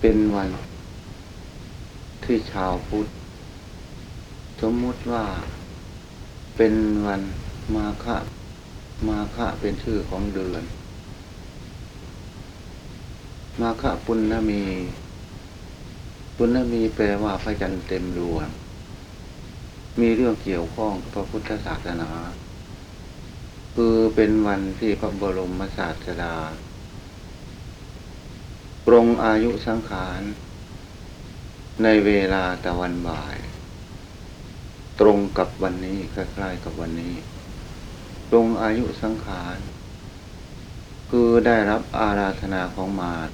เป็นวันที่ชาวพุทธ สมมุติว่า เป็นวันมาฆะมาฆะเป็นชื่อของเดือน มาฆะปุณณมี ปุณณมีแปลว่าพระจันทร์เต็มดวง มีเรื่องเกี่ยวข้องกับพระพุทธศาสนา คือเป็นวันที่พระบรมศาสดา ปรงอายุสังขาร ในเวลาตะวันบ่าย ตรงกับวันนี้คล้ายๆกับวันนี้ตรงอายุสังขาร คือได้รับอาราธนาของมาต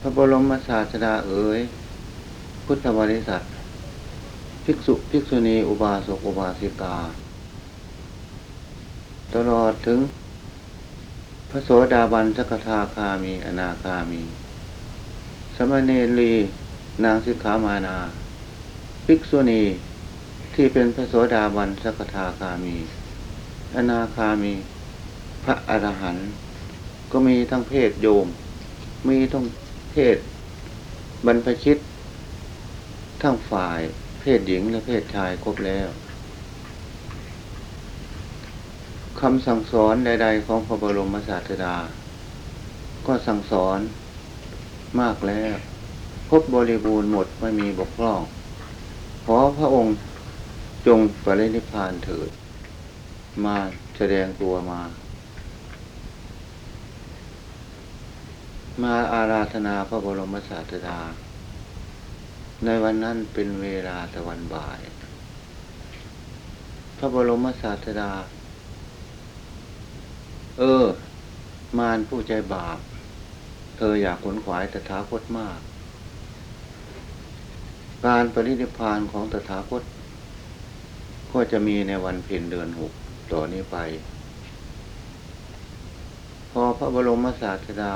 พระบรมศาสดาเอ๋ยพุทธบริษัท ภิกษุภิกษุณีอุบาสกอุบาสิกา ตลอดถึง พระโสดาบันสกทาคามี อนาคามี สมณเณรีนางสิกขามานา ภิกษุณี ที่เป็นพระโสดาบันสกทาคามี อนาคามี พระอรหันต์ก็มีทั้งเพศโยม มีทั้งเพศบรรพชิต ทั้งฝ่ายเพศหญิงและเพศชายครบแล้ว คำสั่งสอนใด ๆ ของพระบรมศาสดา ก็สั่งสอนมากแล้ว ครบบริบูรณ์หมดไม่มีบกพร่องขอพระองค์จงปรินิพพานเถิด มาแสดงตัวมา มาอาราธนาพระบรมศาสดา ในวันนั้นเป็นเวลาตะวันบ่าย พระบรมศาสดา เออ มารผู้ใจบาป เธออยากขนขวายตถาคตมาก การปรินิพานของตถาคต ก็จะมีในวันเพ็ญเดือนหกต่อนี้ไป พอพระบรมศาสดา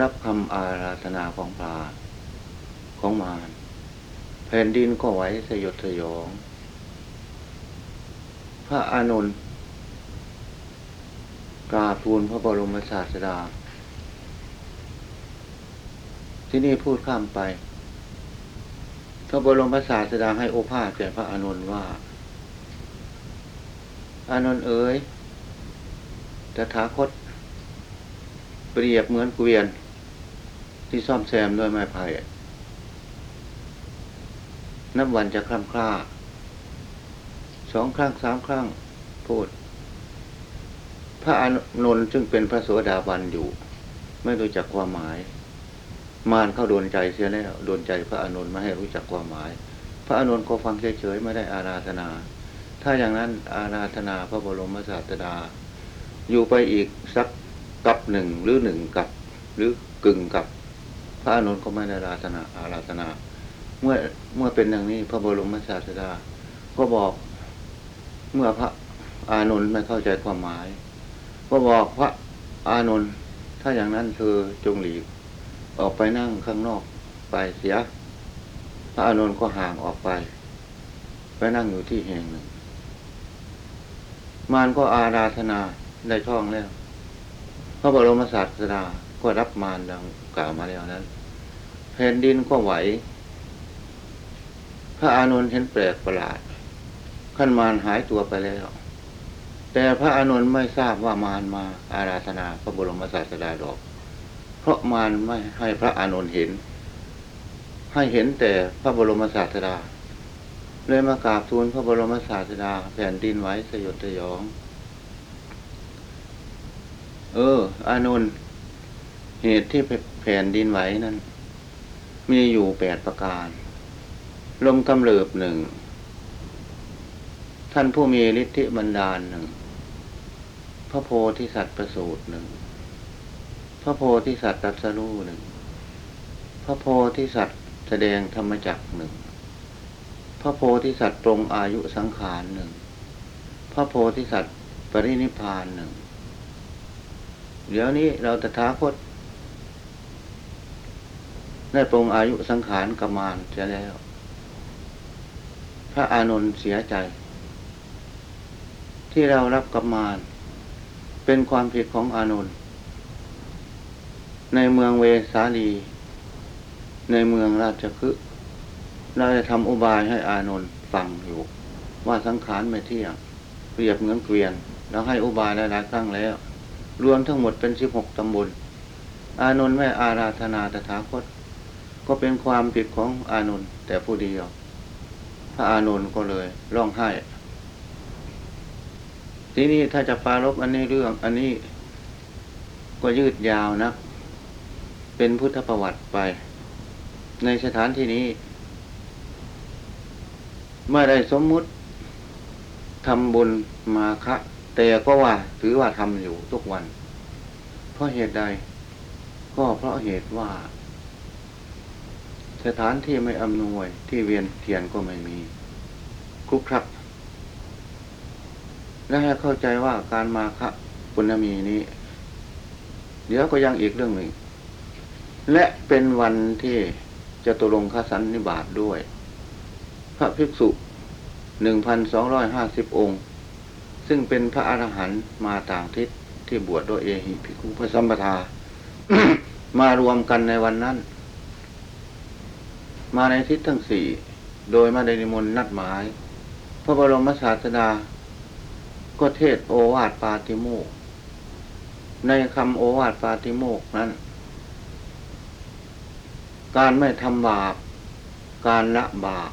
รับคำอาราธนาของพราของมารแผ่นดินก็ไหวสยดสยอง พระอานนท์ กราบทูลพระบรมศาสดา ที่นี่พูดข้ามไป พระบรมศาสดาให้โอภาสแก่พระอานนท์ว่า อานนท์เอ๋ยตถาคต เปรียบเหมือนเกวียน ที่ซ่อมแซมด้วยไม้ไผ่นับวันจะคล่ำคล้าสองครั้งสามครั้งพูด พระอานนท์ซึ่งเป็นพระโสดาบันอยู่ ไม่รู้จักความหมาย มารเข้าโดนใจเสียแล้วโดนใจพระอานนท์ไม่ให้รู้จักความหมาย พระอานนท์ก็ฟังเฉยๆไม่ได้อาราธนา ถ้าอย่างนั้นอาราธนาพระบรมศาสดา อยู่ไปอีกสักกับหนึ่งหรือหนึ่งกับ หรือกึ่งกับ พระอานนท์ก็ไม่ได้อาราธนาอาราธนา เมื่อเมื่อเป็นอย่างนี้พระบรมศาสดา ก็บอกเมื่อพระอานนท์ไม่เข้าใจความหมาย ก็บอกพระอานนท์ถ้าอย่างนั้นเธอจงหลีก ออกไปนั่งข้างนอกไปเสีย พระอานนท์ก็ห่างออกไป ไปนั่งอยู่ที่แห่งหนึ่ง มารก็อาราธนาได้ช่องแล้วพระบรมศาสดาก็รับมารดังกล่าวมาแล้วนั้นแผ่นดินก็ไหว พระอานนท์เห็นแปลกประหลาด ขั้นมารหายตัวไปแล้ว แต่พระอานนท์ไม่ทราบว่ามารมาอาราธนาพระบรมศาสดาดอก เพราะมารไม่ให้พระอานนท์เห็น ให้เห็นแต่พระบรมศาสดาเลยมากราบทูลพระบรมศาสดาแผ่นดินไหวสยดสยอง เออ อานนท์เหตุที่แผ่นดินไหวนั้น มีอยู่แปดประการ ลมกำเริบหนึ่ง ท่านผู้มีฤทธิบันดาลหนึ่ง ระโพธิสัตว์ประสูตรหนึ่ง พระโพธิสัตว์ตรัสรู้หนึ่ง พระโพธิสัตว์แสดงธรรมจักหนึ่ง พระโพธิสัตว์ปรงอายุสังขารหนึ่ง พระโพธิสัตว์ปรินิพพานหนึ่ง เดี๋ยวนี้เราตถาคตได้ปรงอายุสังขารกมานเสียแล้ว พระอานนท์เสียใจ ที่เรารับกมาน เป็นความผิดของอานนท์ในเมืองเวสาลี ในเมืองราชคฤห์เราได้ทำอุบายให้อานนท์ฟังอยู่ ว่าสังขารไม่เที่ยง เปรียบเหมือนเกวียน แล้วให้อุบายหลายๆครั้งแล้ว รวมทั้งหมดเป็นสิบหกตำบล อานนท์ไม่อาราธนาตถาคต ก็เป็นความผิดของอานนท์แต่ผู้เดียวพระอานนท์ก็เลยร้องไห้ ทีนี้ถ้าจะปรารบอันนี้เรื่อง อันนี้ก็ยืดยาวนะ เป็นพุทธประวัติไป ในสถานที่นี้เมื่อได้สมมุติทำบุญมาคะแต่ก็ว่าถือว่าทำอยู่ทุกวัน เพราะเหตุใด ก็เพราะเหตุว่า สถานที่ไม่อำนวยที่เวียนเทียนก็ไม่มีครุกครัก และให้เข้าใจว่าการมาคะปุณมีนี้ เดี๋ยวก็ยังอีกเรื่องหนึ่ง และเป็นวันที่จะตุลงคสันนิบาตด้วย พระภิกษุหนึ่งพันสองร้อยห้าสิบองค์ ซึ่งเป็นพระอรหันต์มาต่างทิศที่บวชโดยเอหิภิกขุพระสัมปทามารวมกันในวันนั้น มาในทิศทั้งสี่ โดยมาได้นิมนต์นัดหมาย พระบรมศาสดา ก็เทศโอวาทปาติโมก ในคำโอวาทปาติโมกนั้น การไม่ทำบาป การละบาป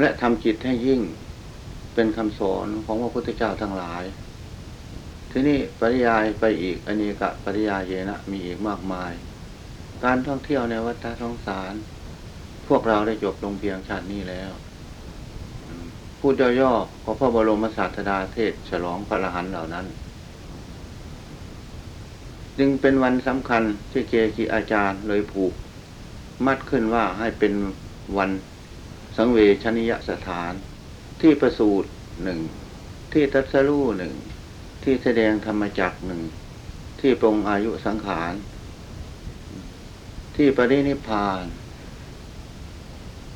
และทำจิตให้ยิ่งเป็นคำสอนของพระพุทธเจ้าทั้งหลาย ที่นี่ปริยายไปอีกอันนี้กะปริยายเยนะมีอีกมากมาย การท่องเที่ยวในวัฏสงสาร พวกเราได้จบลงเพียงชาตินี้แล้ว พูดย่อๆของพระบรมศาสดาเทศฉลองพระรหันเหล่านั้น จึงเป็นวันสำคัญที่เกจิอาจารย์เลยผูก มัดขึ้นว่าให้เป็นวันสังเวชนิยสถาน ที่ประสูตรหนึ่ง ที่ตัสรู้หนึ่ง ที่แสดงธรรมจักหนึ่ง ที่ปรงอายุสังขาร ที่ปรินิพาน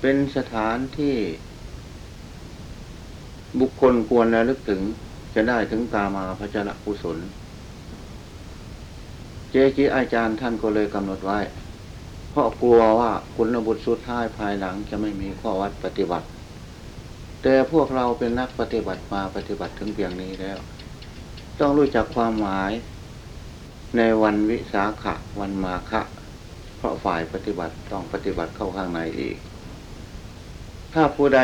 เป็นสถานที่ บุคคลควรระลึกถึงจะได้ถึงตามาพระจรกุศล เจจีอาจารย์ท่านก็เลยกำหนดไว้ เพราะกลัวว่าคุณบุตรสุดท้ายภายหลังจะไม่มีข้อวัดปฏิบัติ แต่พวกเราเป็นนักปฏิบัติมาปฏิบัติถึงเพียงนี้แล้ว ต้องรู้จักความหมายในวันวิสาขะวันมาฆะเพราะฝ่ายปฏิบัติต้องปฏิบัติเข้าข้างในอีก ถ้าผู้ใด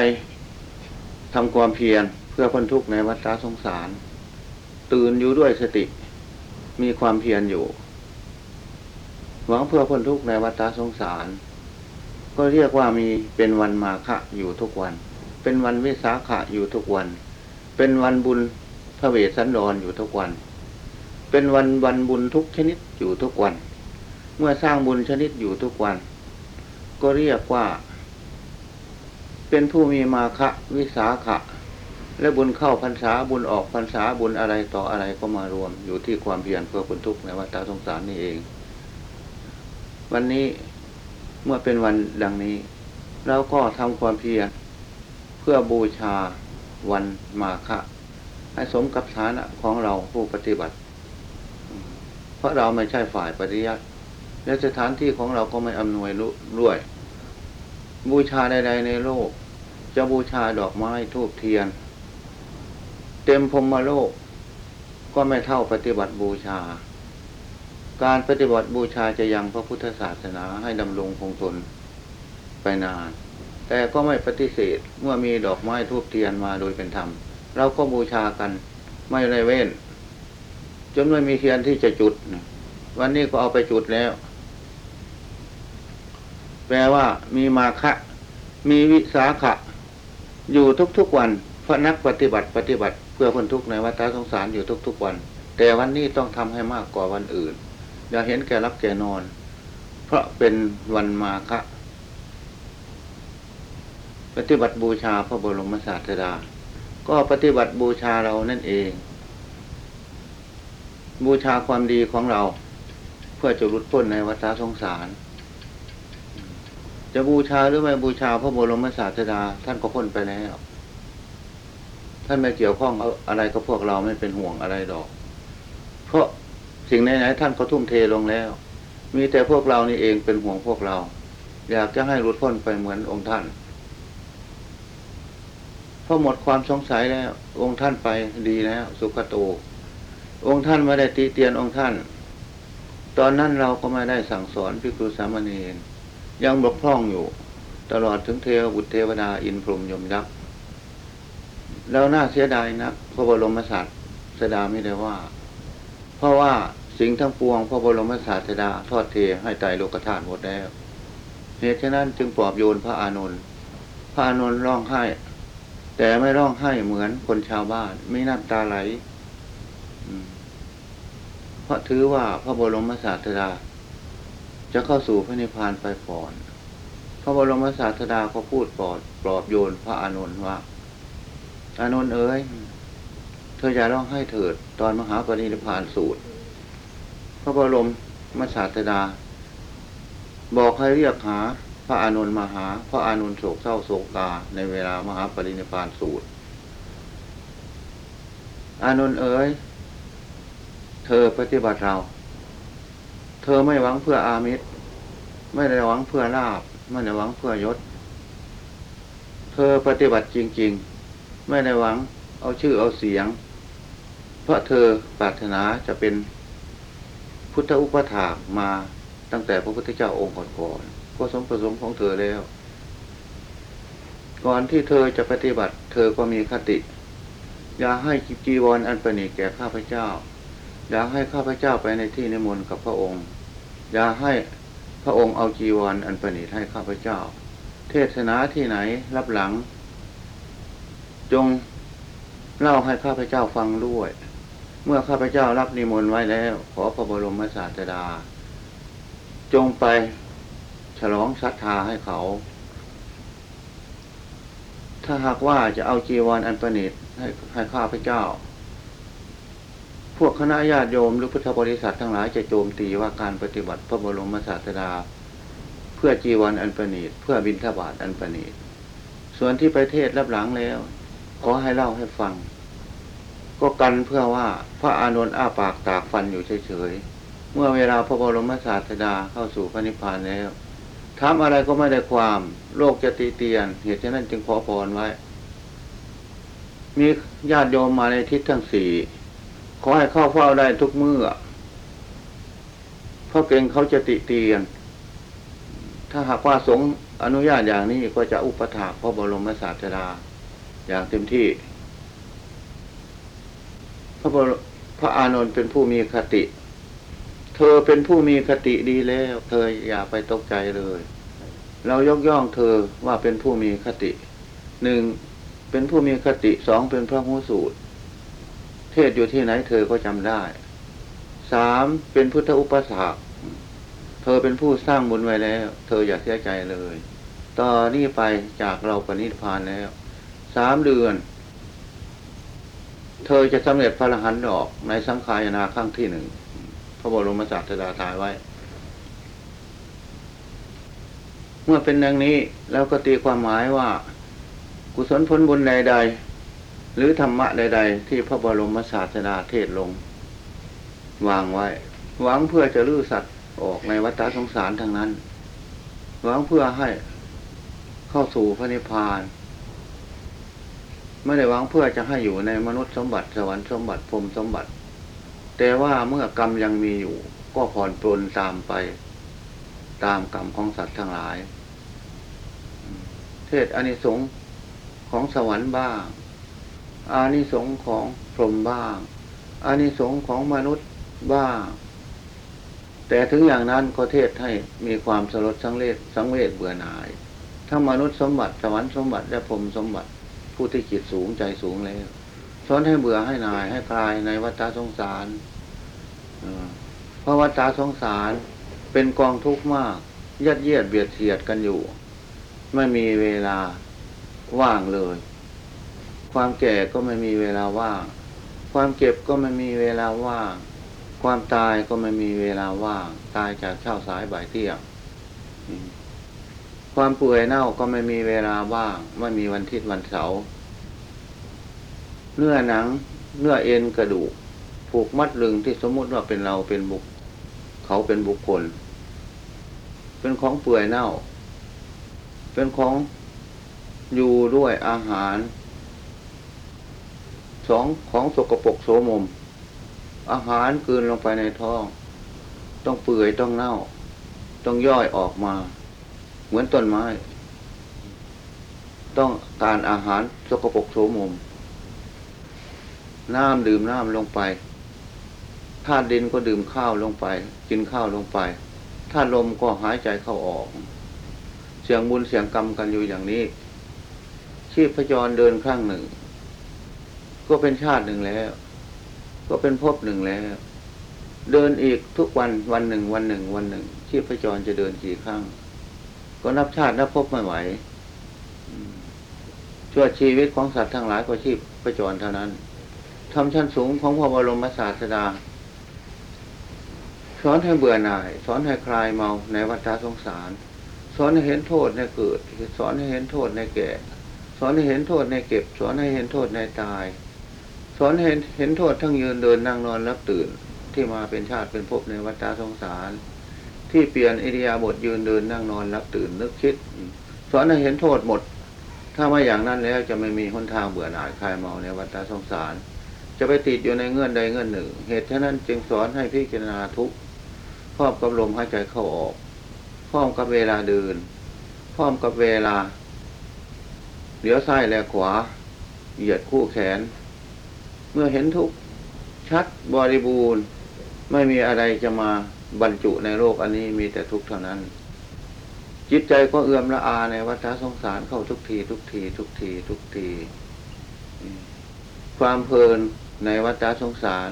ทำความเพียรเพื่อพ้นทุกข์ในวัฏสงสาร ตื่นอยู่ด้วยสติ มีความเพียรอยู่ หวังเพื่อพ้นทุกข์ในวัฏสงสาร ก็เรียกว่ามีเป็นวันมาฆะอยู่ทุกวัน เป็นวันวิสาขะอยู่ทุกวัน เป็นวันบุญพระเวสสันดรอยู่ทุกวัน เป็นวันวันบุญทุกชนิดอยู่ทุกวัน เมื่อสร้างบุญชนิดอยู่ทุกวัน ก็เรียกว่า เป็นผู้มีมาคะวิสาขะ และบุญเข้าพรรษาบุญออกพรรษาบุญอะไรต่ออะไรก็มารวมอยู่ที่ความเพียรเพื่อพ้นทุกข์ในวัฏสงสารนี่เอง วันนี้เมื่อเป็นวันดังนี้เราก็ทำความเพียรเพื่อบูชาวันมาฆะให้สมกับฐานะของเราผู้ปฏิบัติ เพราะเราไม่ใช่ฝ่ายปฏิยัติและสถานที่ของเราก็ไม่อำนวยด้วย บูชาใดๆในโลก จะบูชาดอกไม้ทูบเทียน เต็มพรมโลก ก็ไม่เท่าปฏิบัติบูชา การปฏิบัติบูชาจะยังพระพุทธศาสนาให้ดำรงคงทนไปนาน แต่ก็ไม่ปฏิเสธเมื่อมีดอกไม้ทูบเทียนมาโดยเป็นธรรม เราก็บูชากันไม่ได้เว้นจนไม่มีเทียนที่จะจุด วันนี้ก็เอาไปจุดแล้ว แปลว่ามีมาคะ มีวิสาขะ อยู่ทุกๆวันพระนักปฏิบัติปฏิบัติ เพื่อพ้นทุกข์ในวัฏสงสารอยู่ทุกๆวัน แต่วันนี้ต้องทำให้มากกว่าวันอื่น อย่าเห็นแก่รับแก่นอน เพราะเป็นวันมาคะ ปฏิบัติบูชาพระบรมศาสดา ก็ปฏิบัติบูชาเรานั่นเอง บูชาความดีของเรา เพื่อจะรุดพ้นในวัฏสงสาร จะบูชาหรือไม่บูชาพระบรมศาสดา ท่านก็พ้นไปแล้ว ท่านไม่เกี่ยวข้องอะไรกับพวกเราไม่เป็นห่วงอะไรดอก เพราะสิ่งไหนๆท่านก็ทุ่มเทลงแล้ว มีแต่พวกเรานี่เองเป็นห่วงพวกเรา อยากจะให้หลุดพ้นไปเหมือนองค์ท่านพอหมดความสงสัยแล้ว องค์ท่านไปดีแล้วสุขโต องค์ท่านไม่ได้ตีเตียนองค์ท่าน ตอนนั้นเราก็ไม่ได้สั่งสอนพิคุสามเณร ยังบกพร่องอยู่ ตลอดถึงเทวบุตรเทวดาอินพรหมยมยักษ์แล้วน่าเสียดายนะพระบรมศาสดาไม่ได้ว่า เพราะว่าสิ่งทั้งปวงพระบรมศาสดาทอดเทให้ไตรโลกธาตุหมดแล้วเหตุฉะนั้นจึงปลอบโยนพระอานนท์พระอานนท์ร้องไห้ แต่ไม่ร้องไห้เหมือนคนชาวบ้าน ไม่น้ำตาไหลเพราะถือว่าพระบรมศาสดา จะเข้าสู่พระนิพพานไปก่อน พระบรมศาสดาก็พูดปลอบปลอบโยนพระอานนท์ว่า อานนท์เอ๋ย เธออย่าร้องไห้เถิด ตอนมหาปรินิพพานสูตร พระบรมมศาสดา บอกให้เรียกหา พระอานนท์มาหา พระอานนท์โศกเศร้าโศกาในเวลามหาปรินิพพานสูตร อานนท์เอ๋ย เธอปฏิบัติเรา เธอไม่หวังเพื่ออามิตร ไม่ได้หวังเพื่อลาบ ไม่ได้หวังเพื่อยศ เธอปฏิบัติจริง ๆ ไม่ได้หวัง เอาชื่อเอาเสียง เพราะเธอปรารถนาจะเป็นพุทธอุปถากมาตั้งแต่พระพุทธเจ้าองค์ก่อนๆก็สมประสงค์ของเธอแล้ว ก่อนที่เธอจะปฏิบัติ เธอก็มีคติ อย่าให้จีวรออันประณีแก่ข้าพเจ้า อย่าให้ข้าพเจ้าไปในที่นิมนต์กับพระองค์ อย่าให้พระองค์เอาจีวรออันประณีตให้ข้าพเจ้า เทศนาที่ไหนรับหลัง จงเล่าให้ข้าพเจ้าฟังด้วย เมื่อข้าพเจ้ารับนิมนต์ไว้แล้ว ขอพระบรมศาสดา จงไปฉลองศรัทธาให้เขา ถ้าหากว่าจะเอาจีวรออันประณีตให้ให้ข้าพเจ้า พวกคณะญาติโยมหรือพุทธบริษัททั้งหลายจะโจมตีว่าการปฏิบัติพระบรมศาสดา เพื่อจีวรออันประณีตเพื่อบิณฑบาตอันประณีตส่วนที่ประเทศรับหลังแล้ว ขอให้เล่าให้ฟัง ก็กันเพื่อว่าพระอานนท์อ้าปากตากฟันอยู่เฉยๆเมื่อเวลาพระบรมศาสดาเข้าสู่พระนิพพานแล้วถามอะไรก็ไม่ได้ความโลกจะตีเตียน เหตุฉะนั้นจึงขอพรไว้ มีญาติโยมมาในทิศทั้งสี่ ขอให้เข้าเฝ้าได้ทุกเมื่อเพราะเกรงเขาจะติเตียน ถ้าหากว่าสงฆ์อนุญาตอย่างนี้ก็จะอุปถากพระบรมศาสดาอย่างเต็มที่ พระบรพระอานนท์เป็นผู้มีคติ เธอเป็นผู้มีคติดีแล้ว เธออย่าไปตกใจเลย เรายกย่องเธอว่าเป็นผู้มีคติหนึ่งเป็นผู้มีคติสองเป็นพระหูสูตร เทศอยู่ที่ไหนเธอก็จำได้ สามเป็นพุทธอุปสาสเธอเป็นผู้สร้างบุญไว้แล้ว เธออย่าเสียใจเลย ตอนนี้ไปจากเราปณิพานแล้ว สามเดือน เธอจะสำเร็จพระรหันต์ดอกในสังขายนาครั้งที่หนึ่ง พระบรมศาสดาตายไว้ เมื่อเป็นดังนี้แล้วก็ตีความหมายว่า กุศลผลบุญใดๆ หรือธรรมะใด ๆ ที่พระบรมศาสดาเทศลง วางไว้ หวังเพื่อจะลื้อสัตว์ออกในวัฏสงสารทั้งนั้น หวังเพื่อให้เข้าสู่พระนิพพาน ไม่ได้หวังเพื่อจะให้อยู่ในมนุษย์สมบัติสวรรค์สมบัติพรมสมบัติ แต่ว่าเมื่อกรรมยังมีอยู่ก็ผ่อนปลนตามไป ตามกรรมของสัตว์ทั้งหลาย เทศอนิสงของสวรรค์บ้าง อานิสงส์ของพรหมบ้าง อานิสงส์ของมนุษย์บ้าง แต่ถึงอย่างนั้นก็เทศให้มีความสลดสังเลศสังเวชเบื่อหน่ายทั้งมนุษย์สมบัติสวรรค์สมบัติและพรหมสมบัติผู้ที่จิตสูงใจสูงแล้วสอนให้เบื่อให้นายให้คลายในวัฏสงสารเออเพราะวัฏสงสารเป็นกองทุกข์มากยัดเยียดเบียดเสียดกันอยู่ ไม่มีเวลาว่างเลย ความแก่ก็ไม่มีเวลาว่าง ความเก็บก็ไม่มีเวลาว่าง ความตายก็ไม่มีเวลาว่าง ตายจากเช้าสายบ่ายเที่ยงความเปื่อยเน่าก็ไม่มีเวลาว่าง ไม่มีวันทิตย์วันเสาร์เนื้อหนัง เนื้อเอ็นกระดูกผูกมัดลึงที่สมมติว่าเป็นเราเป็นบุคเขาเป็นบุคคล เป็นของเปื่อยเน่า เป็นของอยู่ด้วยอาหาร สองของสกปรกโสมม อาหารกืนลงไปในท้อง ต้องเปื่อยต้องเน่า ต้องย่อยออกมา เหมือนต้นไม้ ต้องการอาหารสกปรกโสมม น้ำดื่มน้ำลงไปธาตุดินก็ดื่มข้าวลงไป กินข้าวลงไปธาตุลมก็หายใจเข้าออก เสียงบุญเสียงกรรมกันอยู่อย่างนี้ชีพจรเดินข้างหนึ่ง ก็เป็นชาติหนึ่งแล้ว ก็เป็นภพหนึ่งแล้ว เดินอีกทุกวันวันหนึ่ง วันหนึ่ง วันหนึ่งชีพจรจะเดินกี่ครั้ง ก็นับชาตินับภพไม่ไหวชั่วชีวิตของสัตว์ทั้งหลายก็ชีพจรเท่านั้นทำชั้นสูงของพระบรมศาสดาสอนให้เบื่อหน่าย สอนให้คลายเมาในวัฏสงสาร สอนให้เห็นโทษในเกิด สอนให้เห็นโทษในแก่ สอนให้เห็นโทษในเก็บ สอนให้เห็นโทษในตาย สอนให้เห็นโทษทั้งยืนเดินนั่งนอนรับตื่นที่มาเป็นชาติเป็นภพในวัฏสงสาร ที่เปลี่ยนอิริยาบถยืนเดินนั่งนอนรับตื่นนึกคิด สอนให้เห็นโทษหมด ถ้าไม่อย่างนั้นแล้วจะไม่มีหนทางเบื่อหน่ายคลายเมาในวัฏสงสาร จะไปติดอยู่ในเงื่อนใดเงื่อนหนึ่ง เหตุฉะนั้นจึงสอนให้พิจารณาทุกข์พร้อมกับลมหายใจเข้าออกพร้อมกับเวลาเดินพร้อมกับเวลาเหลียวซ้ายแลขวา เหยียดคู่แขน เมื่อเห็นทุกข์ชัดบริบูรณ์ ไม่มีอะไรจะมาบรรจุในโลกอันนี้มีแต่ทุกข์เท่านั้น จิตใจก็เอื้อมละอาในวัฏสงสารเข้าทุกที ทุกที ทุกที ทุกที ความเพลินในวัฏสงสาร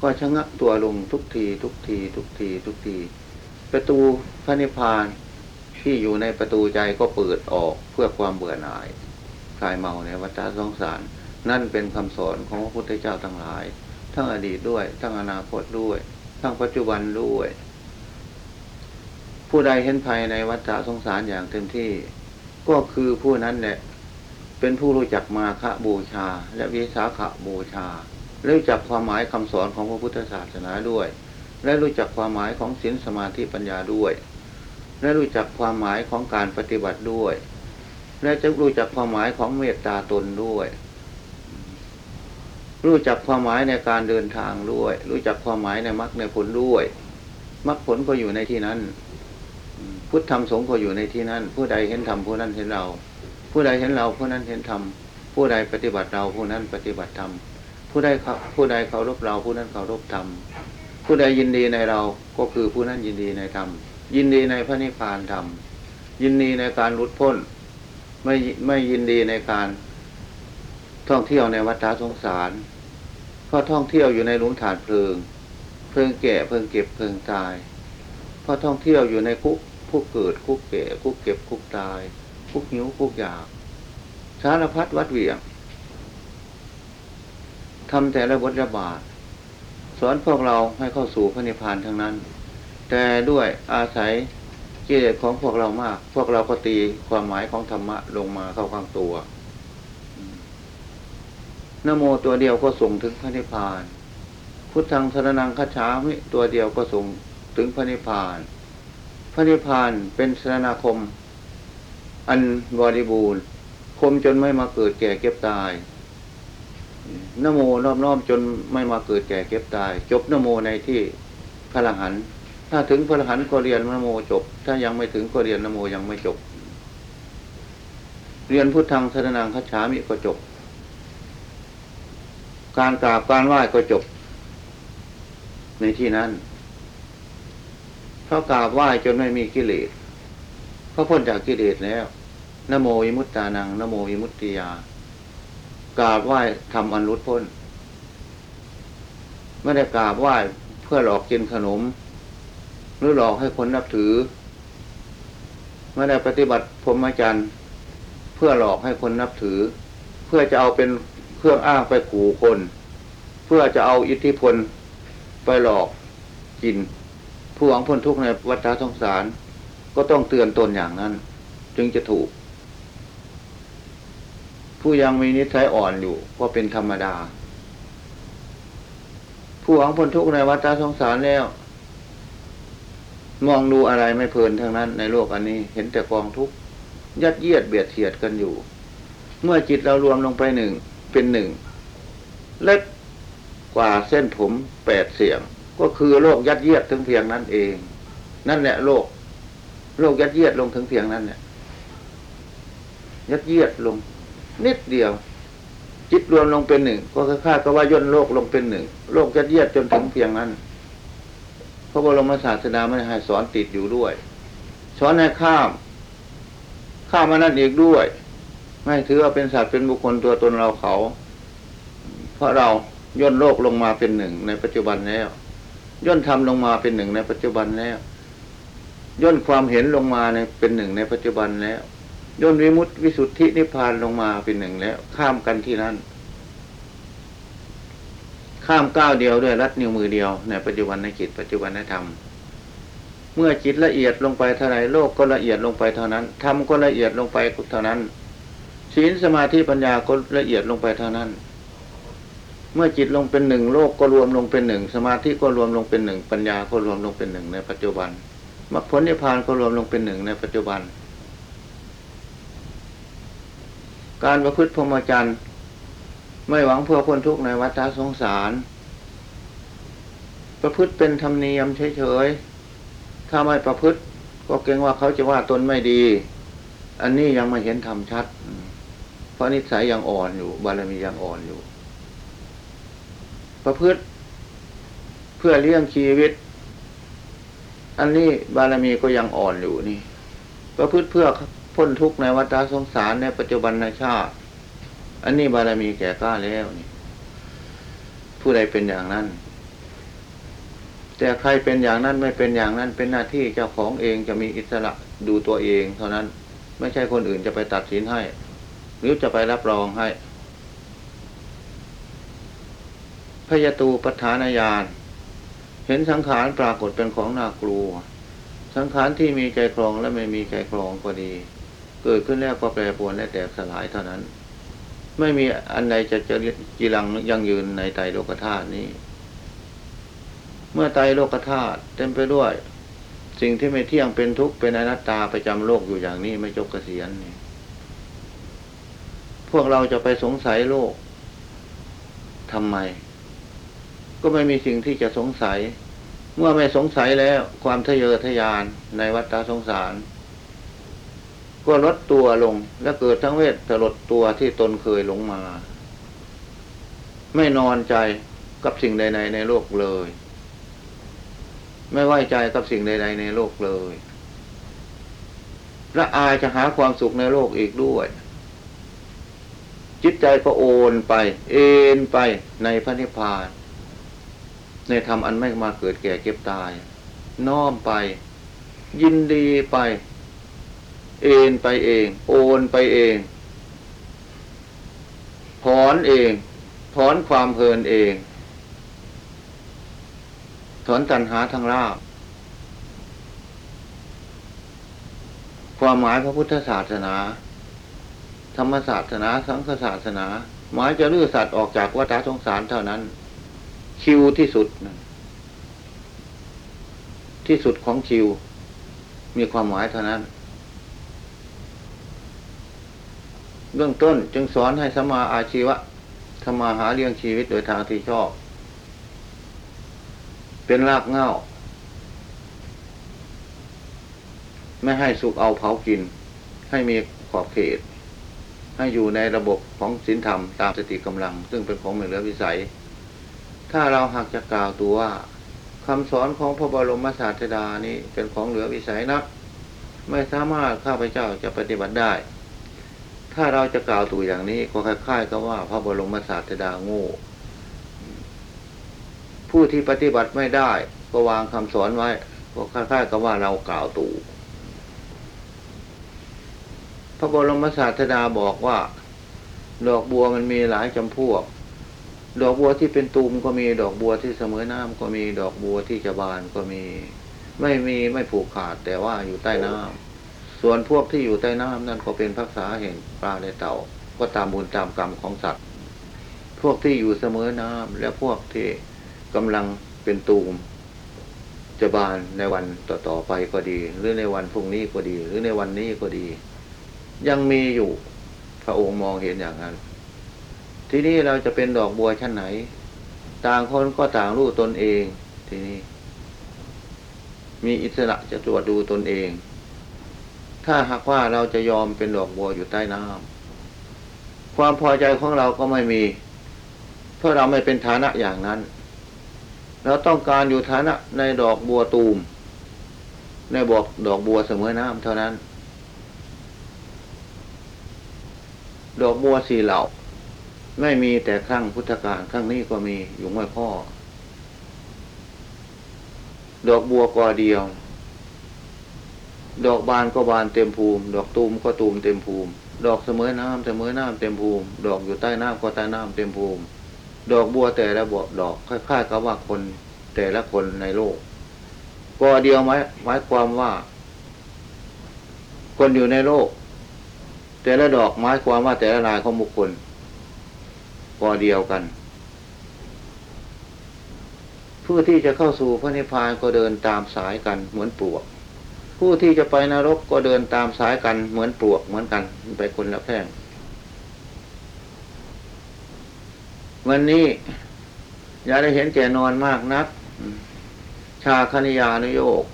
ก็ชะงักตัวลงทุกที ทุกที ทุกที ทุกที ประตูพระนิพพานที่อยู่ในประตูใจก็เปิดออกเพื่อความเบื่อหน่ายคลายเมาในวัฏสงสาร นั่นเป็นคำสอนของพระพุทธเจ้าทั้งหลาย ทั้งอดีตด้วย ทั้งอนาคตด้วย ทั้งปัจจุบันด้วย ผู้ใดเห็นภัยในวัฏสงสารอย่างเต็มที่ ก็คือผู้นั้นแหละเป็นผู้รู้จักมาฆบูชา และวิสาขบูชารู้จักความหมายคำสอนของพระพุทธศาสนาด้วย และรู้จักความหมายของศีลสมาธิปัญญาด้วย และรู้จักความหมายของการปฏิบัติด้วย และจะรู้จักความหมายของเมตตาตนด้วย รู้จักความหมายในการเดินทางด้วย รู้จักความหมายในมรรคในผลด้วยมรรคผลก็อยู่ในที่นั้น พุทธธรรมสงฆ์ก็อยู่ในที่นั้น ผู้ใดเห็นธรรมผู้นั้นเห็นเรา ผู้ใดเห็นเราผู้นั้นเห็นธรรมผู้ใดปฏิบัติเราผู้นั้นปฏิบัติธรรมผู้ใดผู้ใดเคารพเราผู้นั้นเคารพธรรมผู้ใดยินดีในเราก็คือผู้นั้นยินดีในธรรมยินดีในพระนิพพานธรรมยินดีในการหลุดพ้น ไม่ไม่ยินดีในการท่องเที่ยวในวัฏสงสาร พราะท่องเที่ยวอยู่ในหลุมฐานเพลิง เพลิงแก่เพลิงเก็บเพลิงตายเพราะท่องเที่ยวอยู่ในคุกคุกเกิดคุกแก่คุกเก็บคุกตาย คุกหิวคุกอยากสารพัดวัดเวียงทำแต่ละบทระบาดสอนพวกเราให้เข้าสู่พระนิพพานทั้งนั้น แต่ด้วยอาศัยกิเลสของพวกเรามาก พวกเราก็ตีความหมายของธรรมะลงมาเข้าข้างตัว นโมตัวเดียวก็ส่งถึงพระนิพพาน พุทธังสรนังคัจฉามิตัวเดียวก็ส่งถึงพระนิพพาน พระนิพพานเป็นสรณาคม อันบริบูรณ์คมจนไม่มาเกิดแก่เก็บตายนโมรอบๆอจนไม่มาเกิดแก่เก็บตาย จบนโมในที่พระรหันถ้าถึงพระรหันก็เรียนนโมจบ ถ้ายังไม่ถึงก็เรียนนโมยังไม่จบ เรียนพุทธังสรนังคัจฉามิก็จบ การกราบการไหว้ก็จบ ในที่นั้นเพราะกราบไหว้จนไม่มีกิเลสเพราพ้นจากกิเลสแล้วนโมวิมุตตานังนโมวิมุตติยากราบไหว้ทำอันรุดพ้น ไม่ได้กราบไหว้เพื่อหลอกกินขนม หรือหลอกให้คนนับถือ ไม่ได้ปฏิบัติพรหมจรรย์ เพื่อหลอกให้คนนับถือ เพื่อจะเอาเป็น เครื่องอ้างไปขู่คน เพื่อจะเอาอิทธิพลไปหลอกกิน ผู้หวังพ้นทุกข์ในวัฏสงสาร ก็ต้องเตือนตนอย่างนั้น จึงจะถูก ผู้ยังมีนิสัยอ่อนอยู่ก็เป็นธรรมดา ผู้หวังพ้นทุกข์ในวัฏสงสารแล้ว มองดูอะไรไม่เพลินทั้งนั้น ในโลกอันนี้เห็นแต่กองทุกข์ยัดเยียดเบียดเสียดกันอยู่ เมื่อจิตเรารวมลงไปหนึ่ง เป็นหนึ่งเล็กกว่าเส้นผมแปดเสียง ก็คือโลกยัดเยียดถึงเพียงนั้นเอง นั่นแหละโลก โลกยัดเยียดลงถึงเพียงนั้นเนี่ยยัดเยียดลง นิดเดียว จิตรวมลงเป็นหนึ่งก็คล้ากับว่าย่นโลกลงเป็นหนึ่งโลกยัดเยียดจนถึงเพียงนั้นพระบรมศาสดาไม่ให้สอนติดอยู่ด้วยสอนให้ข้าม ข้ามมานั่นอีกด้วย ไม่ถือว่าเป็นสัตว์เป็นบุคคลตัวตนเราเขา เพราะเราย่นโลกลงมาเป็นหนึ่งในปัจจุบันแล้ว ย่นธรรมลงมาเป็นหนึ่งในปัจจุบันแล้ว ย่นความเห็นลงมาในเป็นหนึ่งในปัจจุบันแล้ว ย่นวิมุตติวิสุทธินิพพานลงมาเป็นหนึ่งแล้ว ข้ามกันที่นั้นข้ามก้าวเดียวด้วยรัดนิ้วมือเดียวในปัจจุบันในจิตปัจจุบันในธรรมเมื่อจิตละเอียดลงไปเท่าไรโลกก็ละเอียดลงไปเท่านั้นธรรมก็ละเอียดลงไปเท่านั้น ศีลสมาธิปัญญาก็ละเอียดลงไปเท่านั้น เมื่อจิตลงเป็นหนึ่งโลกก็รวมลงเป็นหนึ่งสมาธิก็รวมลงเป็นหนึ่งปัญญาก็รวมลงเป็นหนึ่งในปัจจุบันมรรคผลนิพพานก็รวมลงเป็นหนึ่งในปัจจุบัน การประพฤติพรหมจรรย์ไม่หวังเพื่อพ้นทุกข์ในวัฏสงสาร ประพฤติเป็นธรรมเนียมเฉยๆถ้าไม่ประพฤติ ก็เกรงว่าเขาจะว่าตนไม่ดี อันนี้ยังไม่เห็นธรรมชัด ราะนิสัยยังอ่อนอยู่ บารมียังอ่อนอยู่ ประพฤติเพื่อเลี้ยงชีวิต อันนี้บารมีก็ยังอ่อนอยู่นี่ ประพฤติเพื่อพ้นทุกข์ในวัฏสงสารในปัจจุบันในชาติ อันนี้บารมีแก่กล้าแล้วนี่ ผู้ใดเป็นอย่างนั้น แต่ใครเป็นอย่างนั้นไม่เป็นอย่างนั้น เป็นหน้าที่เจ้าของเองจะมีอิสระดูตัวเอง เท่านั้น ไม่ใช่คนอื่นจะไปตัดสินให้ หรือจะไปรับรองให้ พยตูปัฏฐานญาณเห็นสังขารปรากฏเป็นของน่ากลัว สังขารที่มีใจครองและไม่มีใจครองก็ดี เกิดขึ้นแล้วก็แปรปรวนและแตกสลายเท่านั้น ไม่มีอันใดจะจะจีรังยังยืนในไตโลกธาตุนี้ เมื่อไตโลกธาตุเต็มไปด้วย สิ่งที่ไม่เที่ยงเป็นทุกข์เป็นอนัตตาประจำโลกอยู่อย่างนี้ไม่จบเกษียณนี่ พวกเราจะไปสงสัยโลกทำไม ก็ไม่มีสิ่งที่จะสงสัย เมื่อไม่สงสัยแล้ว ความทะเยอทะยานในวัฏสงสาร ก็ลดตัวลงและเกิดทั้งเวทสลดตัวที่ตนเคยหลงมา ไม่นอนใจกับสิ่งใดๆในโลกเลย ไม่ไว้ใจกับสิ่งใดๆในโลกเลย และอายจะหาความสุขในโลกอีกด้วย จิตใจก็โอนไป เอ็นไปในพระนิพพาน ในธรรมอันไม่มาเกิดแก่เก็บตาย น้อมไป ยินดีไป เอ็นไปเอง โอนไปเองถอนเองถอนความเพลินเองถอนตัณหาทางราบ ความหมายพระพุทธศาสนา ธรรมศาสนา สังฆศาสนา หมายจะลื้อสัตว์ออกจากวัฏสงสารเท่านั้น คิวที่สุด ที่สุดของคิว มีความหมายเท่านั้น เบื้องต้นจึงสอนให้สมาอาชีวะทำมาหาเลี้ยงชีวิตโดยทางที่ชอบ เป็นรากเง้า ไม่ให้สุกเอาเผากิน ให้มีขอบเขต ให้อยู่ในระบบของศีลธรรมตามสติกำลัง ซึ่งเป็นของเหลือวิสัย ถ้าเราหากจะกล่าวตัวว่าคำสอนของพระบรมศาสดานี้เป็นของเหลือวิสัยนัก ไม่สามารถข้าพเจ้าจะปฏิบัติได้ ถ้าเราจะกล่าวตัวอย่างนี้ก็คล้ายๆกับว่าพระบรมศาสดาโง่ผู้ที่ปฏิบัติไม่ได้ ก็วางคำสอนไว้ก็คล้ายๆกับว่าเรากล่าวตู่ ระบรมศาสดาบอกว่า ดอกบัวมันมีหลายจำพวก ดอกบัวที่เป็นตูมก็มีดอกบัวที่เสมอน้ำก็มีดอกบัวที่จะบานก็มี ไม่มีไม่ผูกขาดแต่ว่าอยู่ใต้น้ำส่วนพวกที่อยู่ใต้น้ำนั่นก็เป็นพักษาแห่งปลาในเต่า ก็ตามบุญตามกรรมของสัตว์ พวกที่อยู่เสมอน้ำและพวกที่กำลังเป็นตูมจะบานในวันต่อๆไปก็ดี หรือในวันพรุ่งนี้ก็ดี หรือในวันนี้ก็ดี ยังมีอยู่ พระองค์มองเห็นอย่างนั้น ทีนี้เราจะเป็นดอกบัวชั้นไหน ต่างคนก็ต่างรู้ตนเอง ทีนี้ มีอิสระจะตรวจดูตนเอง ถ้าหากว่าเราจะยอมเป็นดอกบัวอยู่ใต้น้ำความพอใจของเราก็ไม่มี เพราะเราไม่เป็นฐานะอย่างนั้น เราต้องการอยู่ฐานะในดอกบัวตูม ในบอกดอกบัวเสมอน้ำเท่านั้น ดอกบัวสีเหล่า ไม่มีแต่ครั้งพุทธกาลครั้งนี้ก็มีอยู่ไม่พ่อ ดอกบัวกอเดียว ดอกบานก็บานเต็มภูมิ ดอกตูมก็ตูมเต็มภูมิ ดอกเสมอน้ำเสมอน้ำเต็มภูมิ ดอกอยู่ใต้น้ำก็ใต้น้ำเต็มภูมิ ดอกบัวแต่ละบดอกคล้ายๆกับว่าคนแต่ละคนในโลกกอเดียวหมหมายความว่า คนอยู่ในโลก แต่ละดอกหมายความว่าแต่ละลายของบุคคลกอเดียวกัน ผู้ที่จะเข้าสู่พระนิพพานก็เดินตามสายกันเหมือนปลวก ผู้ที่จะไปนรกก็เดินตามสายกันเหมือนปลวกเหมือนกันไปคนละแพร่งวันนี้อย่าได้เห็นแก่นอนมากนัก ชาคณิยานุโยก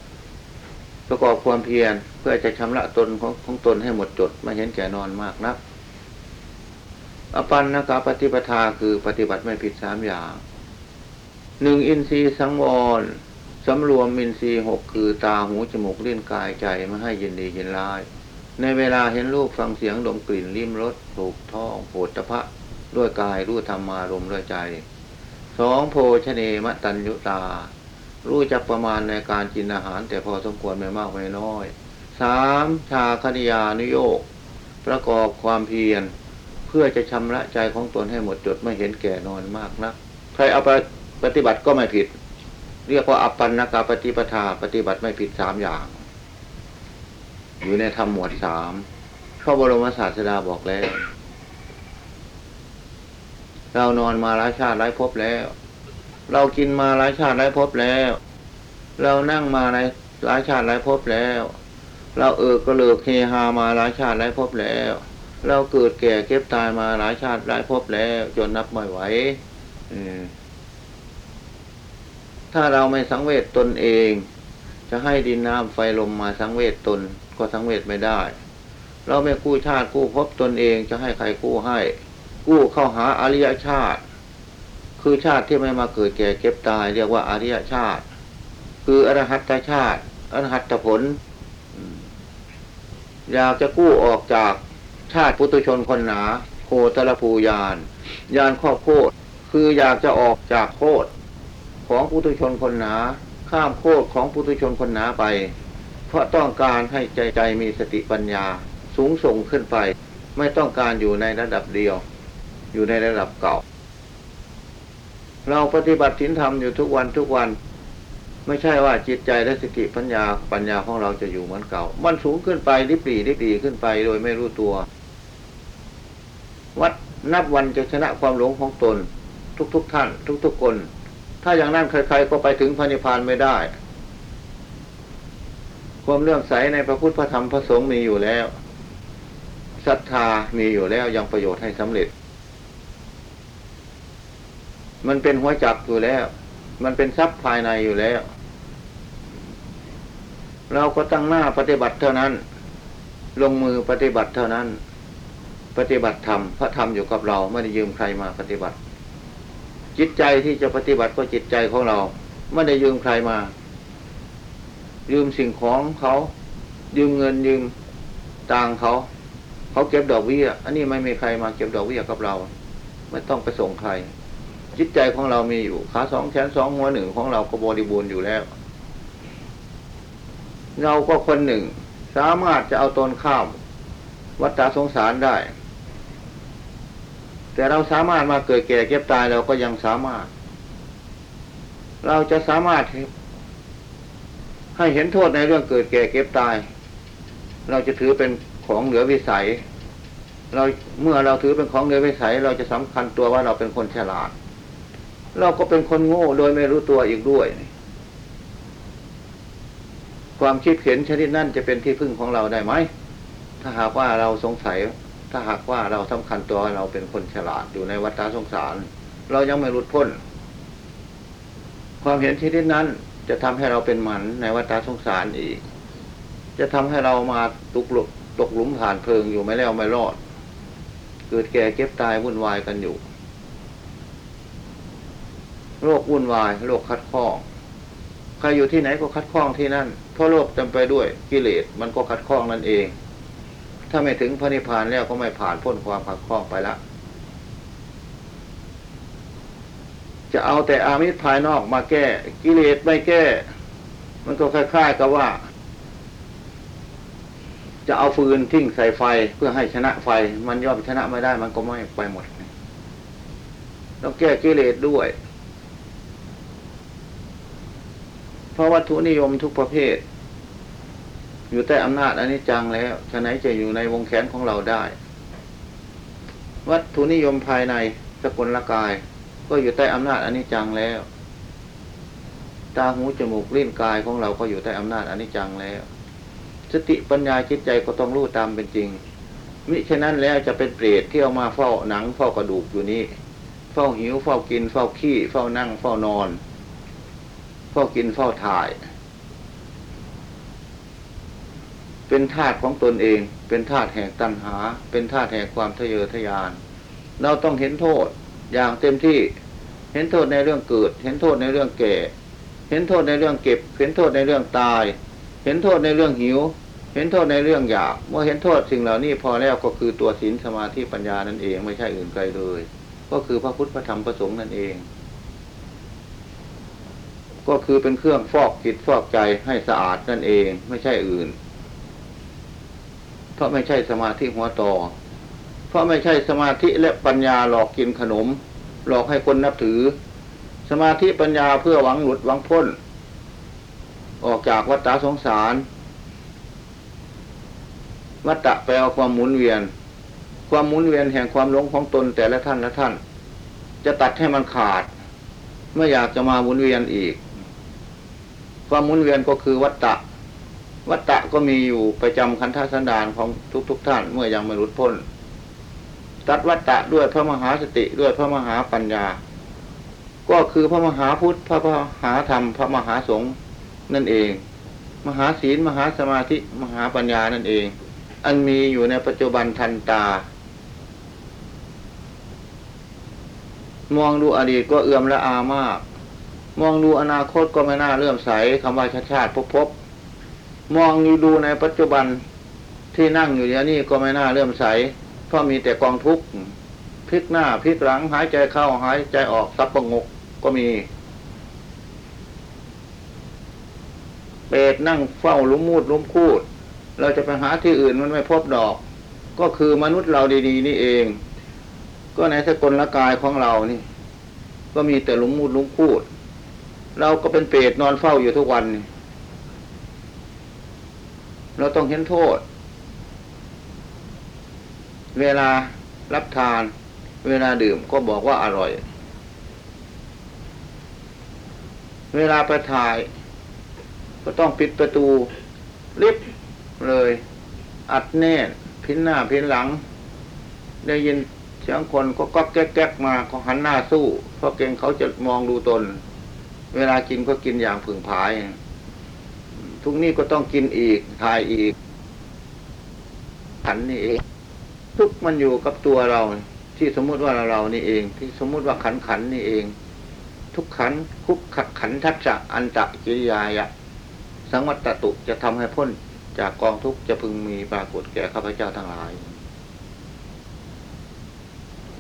ประกอบความเพียรเพื่อจะชำระตนของของตนให้หมดจดไม่เห็นแก่นอนมากนัก อปันนกาปฏิปทาคือปฏิบัติไม่ผิดสามอย่างหนึ่งอินทรีย์สังวรสำรวมอินทรีย์หกคือตาหูจมูกลิ้นกายใจไม่ให้ยินดียินร้าย ในเวลาเห็นรูปฟังเสียงดมกลิ่นลิ้มรสถูกท้องโผฏฐะด้วยกายรู้ธรรมารมด้วยใจสองโภชเนมตัญยุตา รู้จักประมาณในการกินอาหาร แต่พอสมควรไม่มากไม่น้อยสามชาคณิยานุโยกประกอบความเพียร เพื่อจะชำระใจของตนให้หมดจดไม่เห็นแก่นอนมากนะัก ใครเอาไปปฏิบัติก็ไม่ผิด เรียกว่าอัปปันนกาปฏิปทาปฏิบัติไม่ผิดสามอย่าง อยู่ในธรรมหมวดสามพระบรมศาสดาบอกแล้ว เรานอนมาหลายชาติหลายภพแล้ว เรากินมาหลายชาติหลายภพแล้ว เรานั่งมาหลายหลายชาติหลายภพแล้ว เราเออกระเลิกเฮฮามาหลายชาติหลายภพแล้ว เราเกิดแก่เก็บตายมาหลายชาติหลายภพแล้ว จนนับไม่ไหวถ้าเราไม่สังเวชตนเอง จะให้ดินน้ำไฟลมมาสังเวชตนก็สังเวชไม่ได้ เราไม่กู้ชาติกู้พบตนเองจะให้ใครกู้ให้ กู้เข้าหาอริยชาติ คือชาติที่ไม่มาเกิดแก่เก็บตาย เรียกว่าอริยชาติ คืออรหัตชาติ อรหัตผล อยากจะกู้ออกจากชาติพุตุชนคนหนาโคตรภูยานยานครอบโคตคืออยากจะออกจากโคตของปุถุชนคนหนา ข้ามโคตของปุถุชนคนหนาไป เพราะต้องการให้ใจใจมีสติปัญญาสูงส่งขึ้นไป ไม่ต้องการอยู่ในระดับเดียว อยู่ในระดับเก่า เราปฏิบัติศีลธรรมอยู่ทุกวันทุกวัน ไม่ใช่ว่าจิตใจและสติปัญญาปัญญาของเราจะอยู่เหมือนเก่า มันสูงขึ้นไปริบหรี่ริบหรี่ขึ้นไปโดยไม่รู้ตัว วัดนับวันจะชนะความหลงของตน ทุกๆทท่าน ทุกๆคน ถ้าอย่างนั้นใครๆก็ไปถึงพระนิพพานไม่ได้ ความเลื่อมใสในพระพุทธพระธรรมพระสงฆ์มีอยู่แล้วศรัทธามีอยู่แล้วยังประโยชน์ให้สำเร็จ มันเป็นหัวจักอยู่แล้ว มันเป็นทรัพย์ภายในอยู่แล้ว เราก็ตั้งหน้าปฏิบัติเท่านั้น ลงมือปฏิบัติเท่านั้น ปฏิบัติธรรมพระธรรมอยู่กับเราไม่ได้ยืมใครมาปฏิบัติ จิตใจที่จะปฏิบัติก็จิตใจของเรา ไม่ได้ยืมใครมา ยืมสิ่งของเขายืมเงินยืมต่างเขาเขาเก็บดอกเบี้ย อันนี้ไม่มีใครมาเก็บดอกเบี้ยกับเรา ไม่ต้องไปส่งใคร จิตใจของเรามีอยู่ขาสองแขนสองหัวหนึ่งของเราก็บริบูรณ์อยู่แล้ว เราก็คนหนึ่ง สามารถจะเอาตนข้าม วัฏฏะสงสารได้ แต่เราสามารถมาเกิดแก่เก็บตายเราก็ยังสามารถ เราจะสามารถให้เห็นโทษในเรื่องเกิดแก่เก็บตาย เราจะถือเป็นของเหลือวิสัย เราเมื่อเราถือเป็นของเหลือวิสัย เราจะสำคัญตัวว่าเราเป็นคนฉลาด เราก็เป็นคนโง่โดยไม่รู้ตัวอีกด้วย ความคิดเห็นชนิดนั้นจะเป็นที่พึ่งของเราได้ไหม ถ้าหากว่าเราสงสัย ถ้าหากว่าเราสำคัญตัวเราเป็นคนฉลาดอยู่ในวัฏสงสาร เรายังไม่หลุดพ้น ความเห็นชนิดนั้นจะทำให้เราเป็นหมันในวัฏสงสารอีก จะทำให้เรามาตุกลุกตกหลุมผ่านเพลิงอยู่ไม่แล้วไม่รอด เกิดแก่เก็บตายวุ่นวายกันอยู่ โรควุ่นวายโรคคัดข้องใครอยู่ที่ไหนก็คัดข้องที่นั่น เพราะโลกเต็มไปด้วยกิเลสมันก็คัดข้องนั่นเอง ถ้าไม่ถึงพระนิพพานแล้วก็ไม่ผ่านพ้นความคัดข้องไปละ จะเอาแต่อามิตรภายนอกมาแก้ กิเลสไม่แก้ มันก็คล้ายๆกับว่า จะเอาฟืนทิ้งใส่ไฟเพื่อให้ชนะไฟ มันย่อมชนะไม่ได้มันก็ไม่ไปหมดต้องแก้กิเลสด้วย เพราะวัตถุนิยมทุกประเภท อยู่ใต้อำนาจอนิจจังแล้วฉะไหนจะอยู่ในวงแขนของเราได้ วัตถุนิยมภายในสกุลละกาย ก็อยู่ใต้อำนาจอนิจจังแล้ว ตาหูจมูกลิ้นกายของเราก็อยู่ใต้อำนาจอนิจจังแล้ว สติปัญญาจิตใจก็ต้องรู้ตามเป็นจริงมิฉะนั้นแล้วจะเป็นเปรตที่เอามาเฝ้าหนังเฝ้ากระดูกอยู่นี้ เฝ้าหิวเฝ้ากิน เฝ้าขี้ เฝ้านั่ง เฝ้านอน เฝ้ากินเฝ้าถ่าย เป็นธาตุของตนเอง เป็นธาตุแห่งตัณหา เป็นธาตุแห่งความทะเยอทะยาน เราต้องเห็นโทษอย่างเต็มที่ เห็นโทษในเรื่องเกิด เห็นโทษในเรื่องแก่ เห็นโทษในเรื่องเก็บ เห็นโทษในเรื่องตาย เห็นโทษในเรื่องหิว เห็นโทษในเรื่องอยาก เมื่อเห็นโทษสิ่งเหล่านี้พอแล้วก็คือตัวศีลสมาธิปัญญานั่นเองไม่ใช่อื่นไกลเลย ก็คือพระพุทธพระธรรมพระสงฆ์นั่นเอง ก็คือเป็นเครื่องฟอกจิตฟอกใจให้สะอาดนั่นเองไม่ใช่อื่น เพราะไม่ใช่สมาธิหัวต่อ เพราะไม่ใช่สมาธิและปัญญาหลอกกินขนม หลอกให้คนนับถือ สมาธิปัญญาเพื่อหวังหลุดหวังพ้น ออกจากวัฏสงสาร วัฏฏะแปลว่าความหมุนเวียน ความหมุนเวียนแห่งความหลงของตนแต่ละท่านละท่าน จะตัดให้มันขาดไม่อยากจะมาหมุนเวียนอีก ความหมุนเวียนก็คือวัฏฏะวัฏฏะก็มีอยู่ประจำคันธสันดานของทุกๆทท่านเมื่อยังไม่หลุดพ้น ตัดวัฏฏะด้วยพระมหาสติด้วยพระมหาปัญญา ก็คือพระมหาพุทธพระมหาธรรม พระมหาสงฆ์นั่นเอง มหาศีลมหาสมาธิมหาปัญญานั่นเอง อันมีอยู่ในปัจจุบันทันตามองดูอดีตก็เอื่อมละอามาก มองดูอนาคตก็ไม่น่าเลื่อมใสคำว่าชาติชาติพบพบมองดูในปัจจุบันที่นั่งอยู่เดี๋ยวนี้ก็ไม่น่าเลื่อมใส เพราะมีแต่กองทุกข์พลิกหน้าพลิกหลังหายใจเข้าหายใจออกซับประงกก็มี เปรตนั่งเฝ้าลุ้มมูดลุ้มคูด เราจะไปหาที่อื่นมันไม่พบดอก ก็คือมนุษย์เราดีๆ นี่เอง ก็ในสกลละกายของเรานี่ ก็มีแต่ลุ้มมูดลุ้มคูด เราก็เป็นเปรตนอนเฝ้าอยู่ทุกวันนี่เราต้องเห็นโทษ เวลารับทาน เวลาดื่มก็บอกว่าอร่อย เวลาไปถ่าย ก็ต้องปิดประตูลิฟเลย อัดแน่นพินหน้าพินหลัง ได้ยินเสียงคนก็ก็แก๊กมาเขาหันหน้าสู้ เพราะเก่งเขาจะมองดูตน เวลากินก็กินอย่างผึ่งผาย ทุกนี้ก็ต้องกินอีกถ่ายอีกขันนี่เอง ทุกมันอยู่กับตัวเรา ที่สมมุติว่าเราเรานี่เอง ที่สมมุติว่าขันขันนี่เอง ทุกขันคุกขัดขันทัศจะอันตะกิริยายะสังวัตตุจะทำให้พ้นจากกองทุกจะพึงมีปรากฏแก่ข้าพเจ้าทั้งหลาย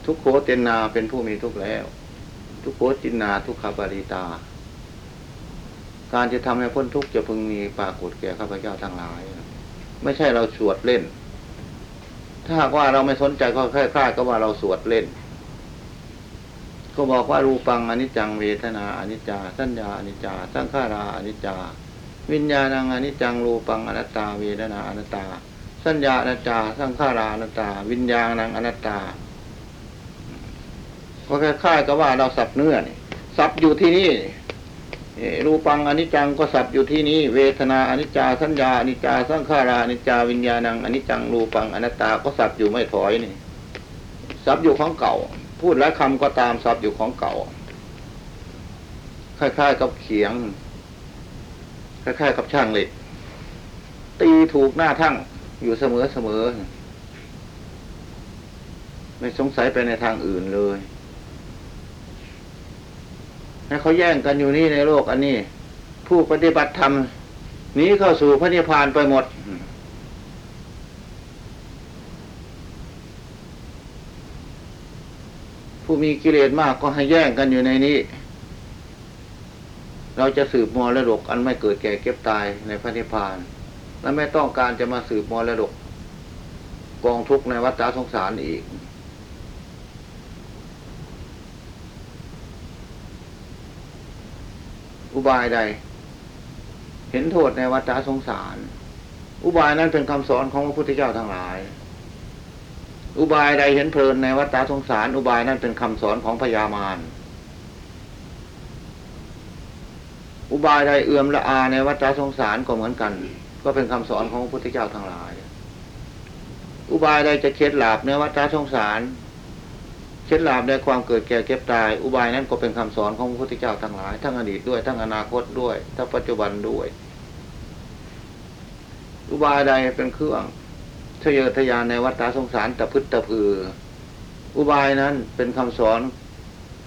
ทุกโคเตนนาเป็นผู้มีทุกแล้ว ทุกโคจินนาทุกขาบาริตา การจะทำให้พ้นทุกข์จะพึงมีปรากฏแก่ข้าพเจ้าทั้งหลาย ไม่ใช่เราสวดเล่น ถ้าหากว่าเราไม่สนใจก็คล้ายๆก็ว่าเราสวดเล่น ก็บอกว่ารูปังอนิจจังเวทนาอนิจจา สัญญาอนิจจา สังขาราอนิจจา วิญญาณังอนิจจังรูปังอนัตตา เวทนาอนัตตา สัญญาอนัตตา สังขาราอนัตตา วิญญาณังอนัตตาก็คล้ายๆกับว่าเราสับเนื้อนี่สับอยู่ที่นี่ รูปังอนิจจังก็สับอยู่ที่นี้ เวทนาอนิจจาสัญญาอนิจจาสังขาราอนิจจาวิญญาณังอนิจจังรูปังอนัตตาก็สับอยู่ไม่ถอยนี่สับอยู่ของเก่า พูดหลายคำก็ตามสับอยู่ของเก่าคล้ายๆกับเขียงคล้ายๆกับช่างเหล็กตีถูกหน้าทั้งอยู่เสมอเสมอ ไม่สงสัยไปในทางอื่นเลย ให้เขาแย่งกันอยู่นี่ในโลกอันนี้ ผู้ปฏิบัติธรรมหนีเข้าสู่พระนิพพานไปหมด ผู้มีกิเลสมากก็ให้แย่งกันอยู่ในนี้ เราจะสืบมรดกอันไม่เกิดแก่เก็บตายในพระนิพพาน และไม่ต้องการจะมาสืบมรดกกองทุกข์ในวัฏสงสารอีก อุบายใด เห็นโทษในวัฏสงสาร อุบายนั้นเป็นคำสอนของพระพุทธเจ้าทั้งหลาย อุบายใดเห็นเพลินในวัฏสงสาร อุบายนั้นเป็นคำสอนของพญามารอุบายใดเอื่อมละอาในวัฏสงสารก็เหมือนกัน ก็เป็นคำสอนของพระพุทธเจ้าทั้งหลาย อุบายใดจะเคล็ดหลาบในวัฏสงสาร เคล็ดลาบในความเกิดแก่เก็บตาย อุบายนั้นก็เป็นคำสอนของพระพุทธเจ้าทั้งหลาย ทั้งอดีตด้วย ทั้งอนาคตด้วย ทั้งปัจจุบันด้วย อุบายใดเป็นเครื่องทะเยอทะยานในวัฏสงสารตะพึดตะพือ อุบายนั้นเป็นคำสอน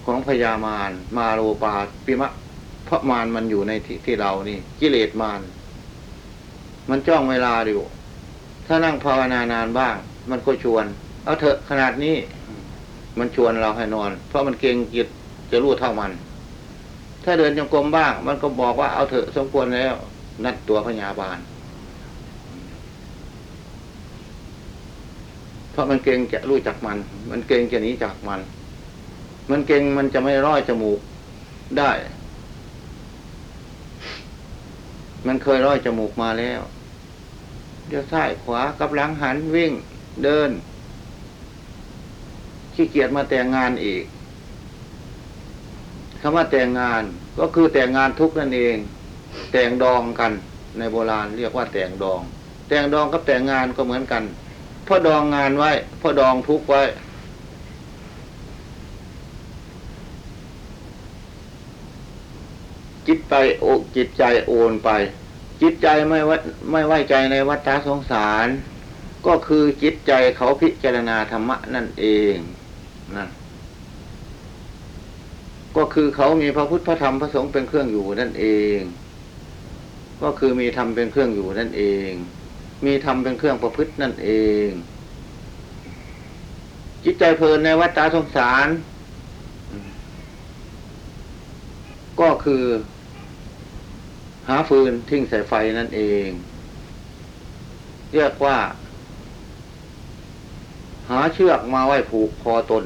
ของพญามารมาโรปาปิมะเพราะมารมันอยู่ในที่ที่เรานี่ กิเลสมารมันจ้องเวลาอยู่ ถ้านั่งภาวนานานบ้าง มันก็ชวน เอาเถอะขนาดนี้ มันชวนเราให้นอน เพราะมันเก่งจิตจะรู้เท่ามัน ถ้าเดินจงกรมบ้าง มันก็บอกว่าเอาเถอะสมควรแล้ว นั่นตัวพญาบาล เพราะมันเก่งจะรู้จักมัน มันเก่งจะหนีจากมัน มันเก่งมันจะไม่ร้อยจมูกได้ มันเคยร้อยจมูกมาแล้วเดี๋ยวซ้ายขวากับหลังหันวิ่งเดิน ขี้เกียจมาแต่งงานอีกคำว่าแต่งงานก็คือแต่งงานทุกนั่นเอง แต่งดองกันในโบราณเรียกว่าแต่งดอง แต่งดองกับแต่งงานก็เหมือนกันพราะดองงานไว้พราะดองทุกไว้ จิตไปโอจิตใจโอนไป จิตใจไม่ไว้ไม่ไว้ใจในวัฏสงสาร ก็คือจิตใจเขาพิจารณาธรรมะนั่นเอง นั่น ก็คือเขามีพระพุทธพระธรรมพระสงฆ์เป็นเครื่องอยู่นั่นเอง ก็คือมีธรรมเป็นเครื่องอยู่นั่นเอง มีธรรมเป็นเครื่องประพฤตินั่นเอง จิตใจเพลินในวัฏสงสาร ก็คือหาฟืนทิ้งใส่ไฟนั่นเอง เรียกว่า หาเชือกมาไว้ผูกคอตน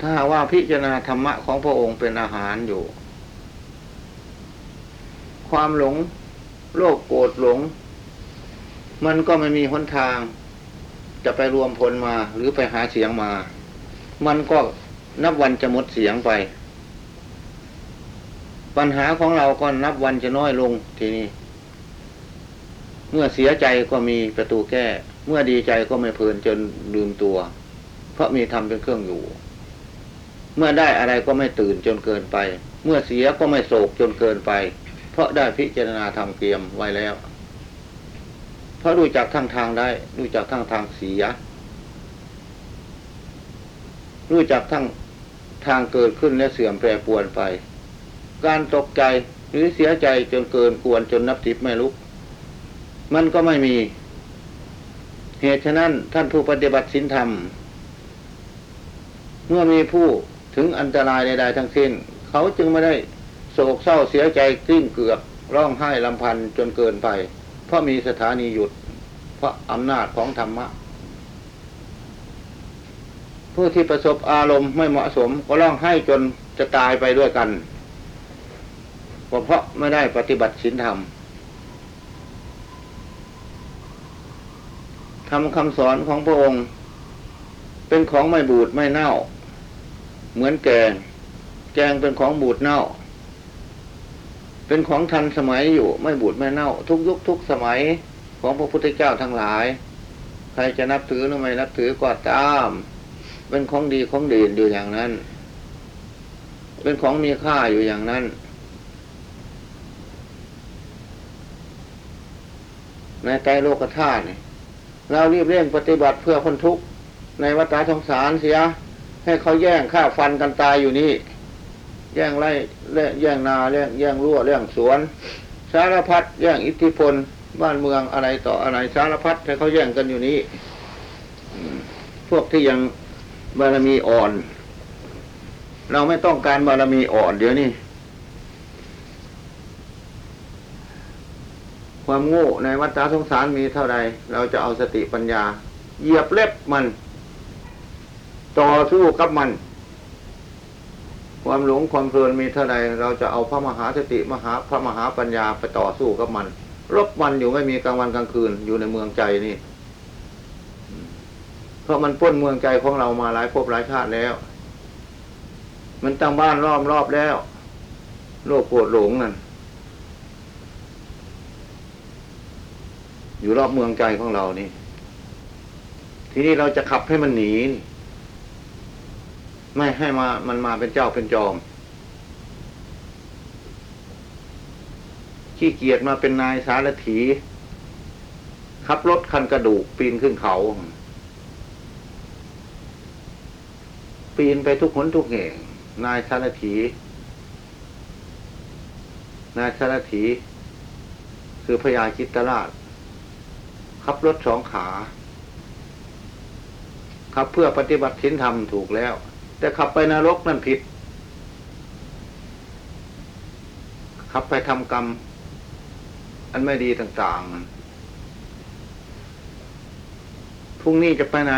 ถ้าว่าพิจารณาธรรมะของพระองค์เป็นอาหารอยู่ ความหลงโลภโกรธหลง มันก็ไม่มีหนทาง จะไปรวมพลมาหรือไปหาเสียงมา มันก็นับวันจะหมดเสียงไป ปัญหาของเราก็นับวันจะน้อยลงทีนี้ เมื่อเสียใจก็มีประตูแก้ เมื่อดีใจก็ไม่เพลินจนลืมตัว เพราะมีธรรมเป็นเครื่องอยู่ เมื่อได้อะไรก็ไม่ตื่นจนเกินไป เมื่อเสียก็ไม่โศกจนเกินไป เพราะได้พิจารณาธรรมเกียมไว้แล้ว เพราะรู้จักทั้งทางได้ รู้จักทั้งทางเสีย รู้จักทั้งทางเกิดขึ้นและเสื่อมแปรปวนไป การตกใจหรือเสียใจจนเกินควรจนนับทิพไม่ลุก มันก็ไม่มี เหตุฉะนั้นท่านผู้ปฏิบัติศีลธรรม เมื่อมีผู้ถึงอันตรายใดๆทั้งสิ้น เขาจึงไม่ได้โศกเศร้าเสียใจกลิ้งเกือกร้องไห้ลำพันจนเกินไป เพราะมีสถานีหยุด เพราะอำนาจของธรรมะ ผู้ที่ประสบอารมณ์ไม่เหมาะสม ก็ร้องไห้จนจะตายไปด้วยกันเพราะไม่ได้ปฏิบัติศีลธรรม ทำคำสอนของพระองค์ เป็นของไม่บูดไม่เน่า เหมือนแกง แกงเป็นของบูดเน่า เป็นของทันสมัยอยู่ไม่บูดไม่เน่า ทุกยุคทุกสมัยของพระพุทธเจ้าทั้งหลาย ใครจะนับถือหรือไม่นับถือก็ตาม เป็นของดีของเด่นอยู่อย่างนั้น เป็นของมีค่าอยู่อย่างนั้นในใจโลกธาตุนี่ เรารีบเร่งปฏิบัติเพื่อคนทุกข์ในวัฏสงสารเสีย ให้เขาแย่งฆ่าฟันกันตายอยู่นี่ แย่งไร่แย่งนาแย่งแย่งรั้วแย่งสวน สารพัดแย่งอิทธิพลบ้านเมืองอะไรต่ออะไรสารพัดให้เขาแย่งกันอยู่นี้พวกที่ยังบารมีอ่อน เราไม่ต้องการบารมีอ่อนเดี๋ยวนี้ ความโง่ในวัฏสงสารมีเท่าใด เราจะเอาสติปัญญา เหยียบเล็บมัน ต่อสู้กับมัน ความหลงความเพลินมีเท่าใด เราจะเอาพระมหาสติมหาพระมหาปัญญาไปต่อสู้กับมัน รบมันอยู่ไม่มีกลางวันกลางคืนอยู่ในเมืองใจนี่เพราะมันป้นเมืองใจของเรามาหลายภพหลายชาติแล้ว มันตั้งบ้านรอบรอบแล้ว โลกโกรธหลงนั่น อยู่รอบเมืองใจของเรานี่ ทีนี้เราจะขับให้มันหนีไม่ให้มามันมาเป็นเจ้าเป็นจอม ขี้เกียจมาเป็นนายสารถี ขับรถคันกระดูกปีนขึ้นเขา ปีนไปทุกหนทุกแห่ง นายสารถี นายสารถี คือพญาจิตตราช ขับรถสองขา ขับเพื่อปฏิบัติศีลธรรมถูกแล้ว แต่ขับไปนรกนั่นผิด ขับไปทำกรรม อันไม่ดีต่างๆ พรุ่งนี้จะไปไหน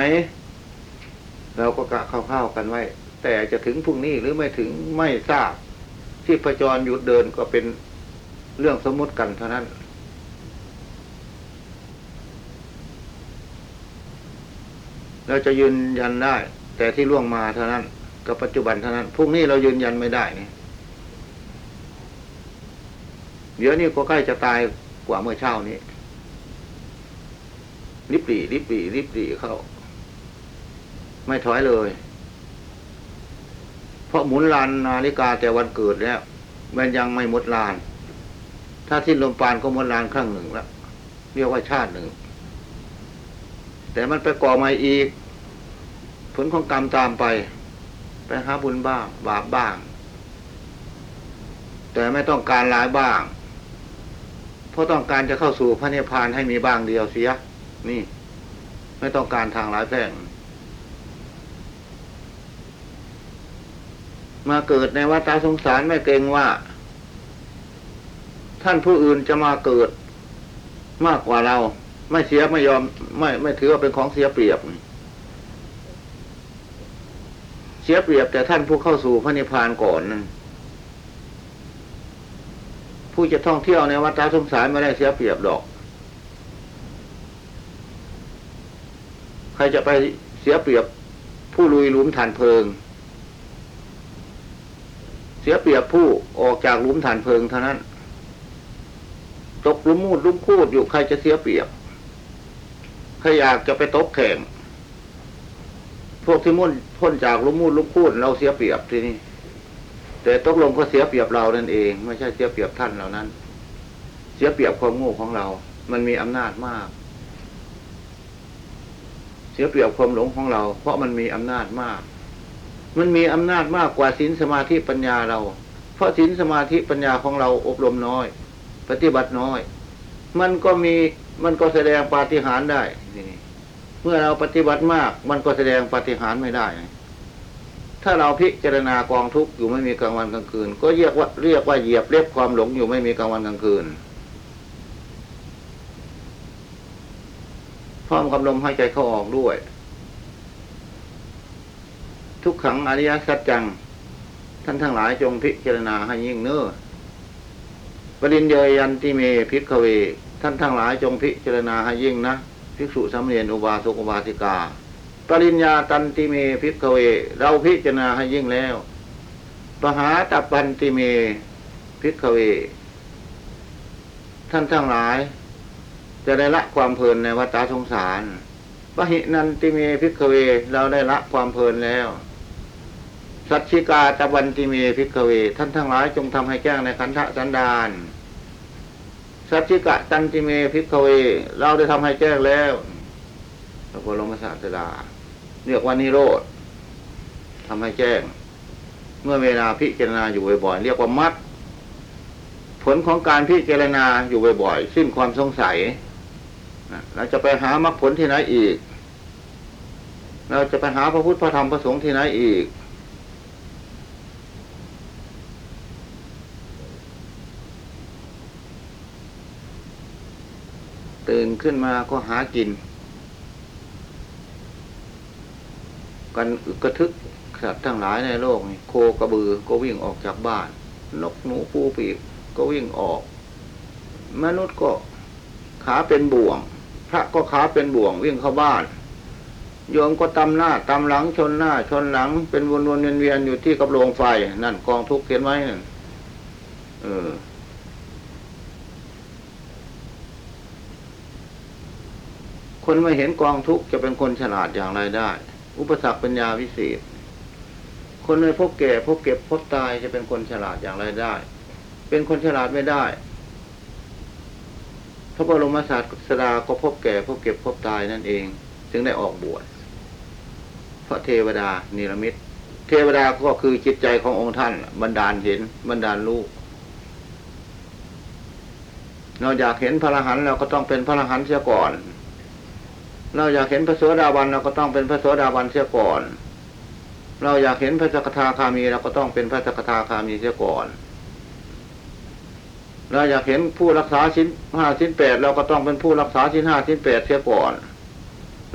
เราก็กะเข้าๆกันไว้ แต่จะถึงพรุ่งนี้หรือไม่ถึงไม่ทราบที่ประจรหยุดเดินก็เป็นเรื่องสมมติกันเท่านั้น เราจะยืนยันได้ แต่ที่ล่วงมาเท่านั้น กับปัจจุบันเท่านั้นพรุ่งนี้เรายืนยันไม่ได้เนี่ยเดี๋ยวนี้ก็ใกล้จะตายกว่าเมื่อเช้านี้ริบหรี่ริบหรี่ริบหรี่เข้า ไม่ถอยเลย เพราะหมุนลานนาฬิกาแต่วันเกิดแล้วมันยังไม่หมดลาน ถ้าทิ้นลมปานก็หมดลานครั้งหนึ่งแล้วเรียกว่าชาติหนึ่ง แต่มันไปก่อม่อีก ผลของกรรมตามไป ไปหาบุญบ้าง บาปบ้าง แต่ไม่ต้องการหลายบ้าง เพราะต้องการจะเข้าสู่พระนิพพานให้มีบ้างเดียวเสีย นี่ ไม่ต้องการทางหลายแพร่งมาเกิดในวัฏสงสารไม่เกรงว่า ท่านผู้อื่นจะมาเกิดมากกว่าเรา ไม่เสียไม่ยอม ไม่ไม่ถือว่าเป็นของเสียเปรียบ เสียเปรียบแต่ท่านผู้เข้าสู่พระนิพพานก่อนนั้นผู้จะท่องเที่ยวในวัฏสงสารไม่ได้เสียเปรียบดอก ใครจะไปเสียเปรียบผู้ลุยหลุมฐานเพลิง เสียเปรียบผู้ออกจากหลุมฐานเพลิงเท่านั้น ตกลุมมูดลุมคูดอยู่ใครจะเสียเปรียบ ใครอยากจะไปตกแข่ง พวกที่มุ่นพ้นจากลุมมูดลุมคูดเราเสียเปรียบทีนี้ แต่ตกลงก็เสียเปรียบเรานั่นเอง ไม่ใช่เสียเปรียบท่านเหล่านั้น เสียเปรียบความโง่ของเรา มันมีอำนาจมาก เสียเปรียบความหลงของเรา เพราะมันมีอำนาจมาก มันมีอำนาจมากกว่าศีลสมาธิปัญญาเรา เพราะศีลสมาธิปัญญาของเราอบรมน้อย ปฏิบัติน้อย มันก็มีมันก็แสดงปาฏิหาริย์ได้นี่เมื่อเราปฏิบัติมาก มันก็แสดงปาฏิหาริย์ไม่ได้ ถ้าเราพิจารณากองทุกข์อยู่ไม่มีกลางวันกลางคืน ก็เรียกว่าเรียกว่าเหยียบเล็บความหลงอยู่ไม่มีกลางวันกลางคืนพร้อมกับลมหายใจเข้าออกด้วย ทุกขังอริยสัจจัง ท่านทั้งหลายจงพิจารณาให้ยิ่งเน้อปริญเยยันติเมพิกเว ท่านทั้งหลายจงพิจารณาให้ยิ่งนะ ภิกษุสามเณรอุบาสกอุบาสิกา ปริญญาตันติเม ภิกขเว เราพิจารณาให้ยิ่งแล้ว ปหาตัพพันติเม ภิกขเว ท่านทั้งหลาย จะได้ละความเพลินในวัฏสงสารปหีนันติเม ภิกขเว เราได้ละความเพลินแล้ว สัจฉิกาตัพพันติเม ภิกขเว ท่านทั้งหลายจงทำให้แจ้งในขันธสันดาน สัจฉิกตันติเม ภิกขเว เราได้ทำให้แจ้งแล้วพระบรมศาสดาเรียกว่านิโรธทำให้แจ้ง เมื่อเวลาพิจารณาอยู่บ่อยๆเรียกว่ามัดผลของการพิจารณาอยู่บ่อยๆสิ้นความสงสัยเราจะไปหามรรคผลที่ไหนอีก เราจะไปหาพระพุทธพระธรรมพระสงฆ์ที่ไหนอีก ตื่นขึ้นมาก็หากิน กันกกระทึกสัตว์ทั้งหลายในโลกนี่โคกระบือก็วิ่งออกจากบ้าน นกหนูปูปีกก็วิ่งออก มนุษย์ก็ขาเป็นบ่วง พระก็ขาเป็นบ่วงวิ่งเข้าบ้านโยมก็ตำหน้าตำหลังชนหน้า ชนหลัง เป็นวนวนเวียนเวียนอยู่ที่กับโรงไฟ นั่นกองทุกข์เขียนไว้นั่นเออ คนไม่เห็นกองทุกข์จะเป็นคนฉลาดอย่างไรได้ อุปสรรคปัญญาวิเศษ คนไม่พบแก่พบเก็บพบตายจะเป็นคนฉลาดอย่างไรได้ เป็นคนฉลาดไม่ได้ พระบรมศาสดาก็พบแก่พบเก็บพบตายนั่นเอง จึงได้ออกบวช พระเทวดานิรมิตเทวดาก็คือจิตใจขององค์ท่านบันดาลเห็นบันดาลรู้เราอยากเห็นพระอรหันต์เราก็ต้องเป็นพระอรหันต์เสียก่อน เราอยากเห็นพระโสดาบันเราก็ต้องเป็นพระโสดาบันเสียก่อน เราอยากเห็นพระสกทาคามีเราก็ต้องเป็นพระสกทาคามีเสียก่อน เราอยากเห็นผู้รักษาชิ้นห้าชิ้นแปดเราก็ต้องเป็นผู้รักษาชิ้นห้าชิ้นแปดเสียก่อน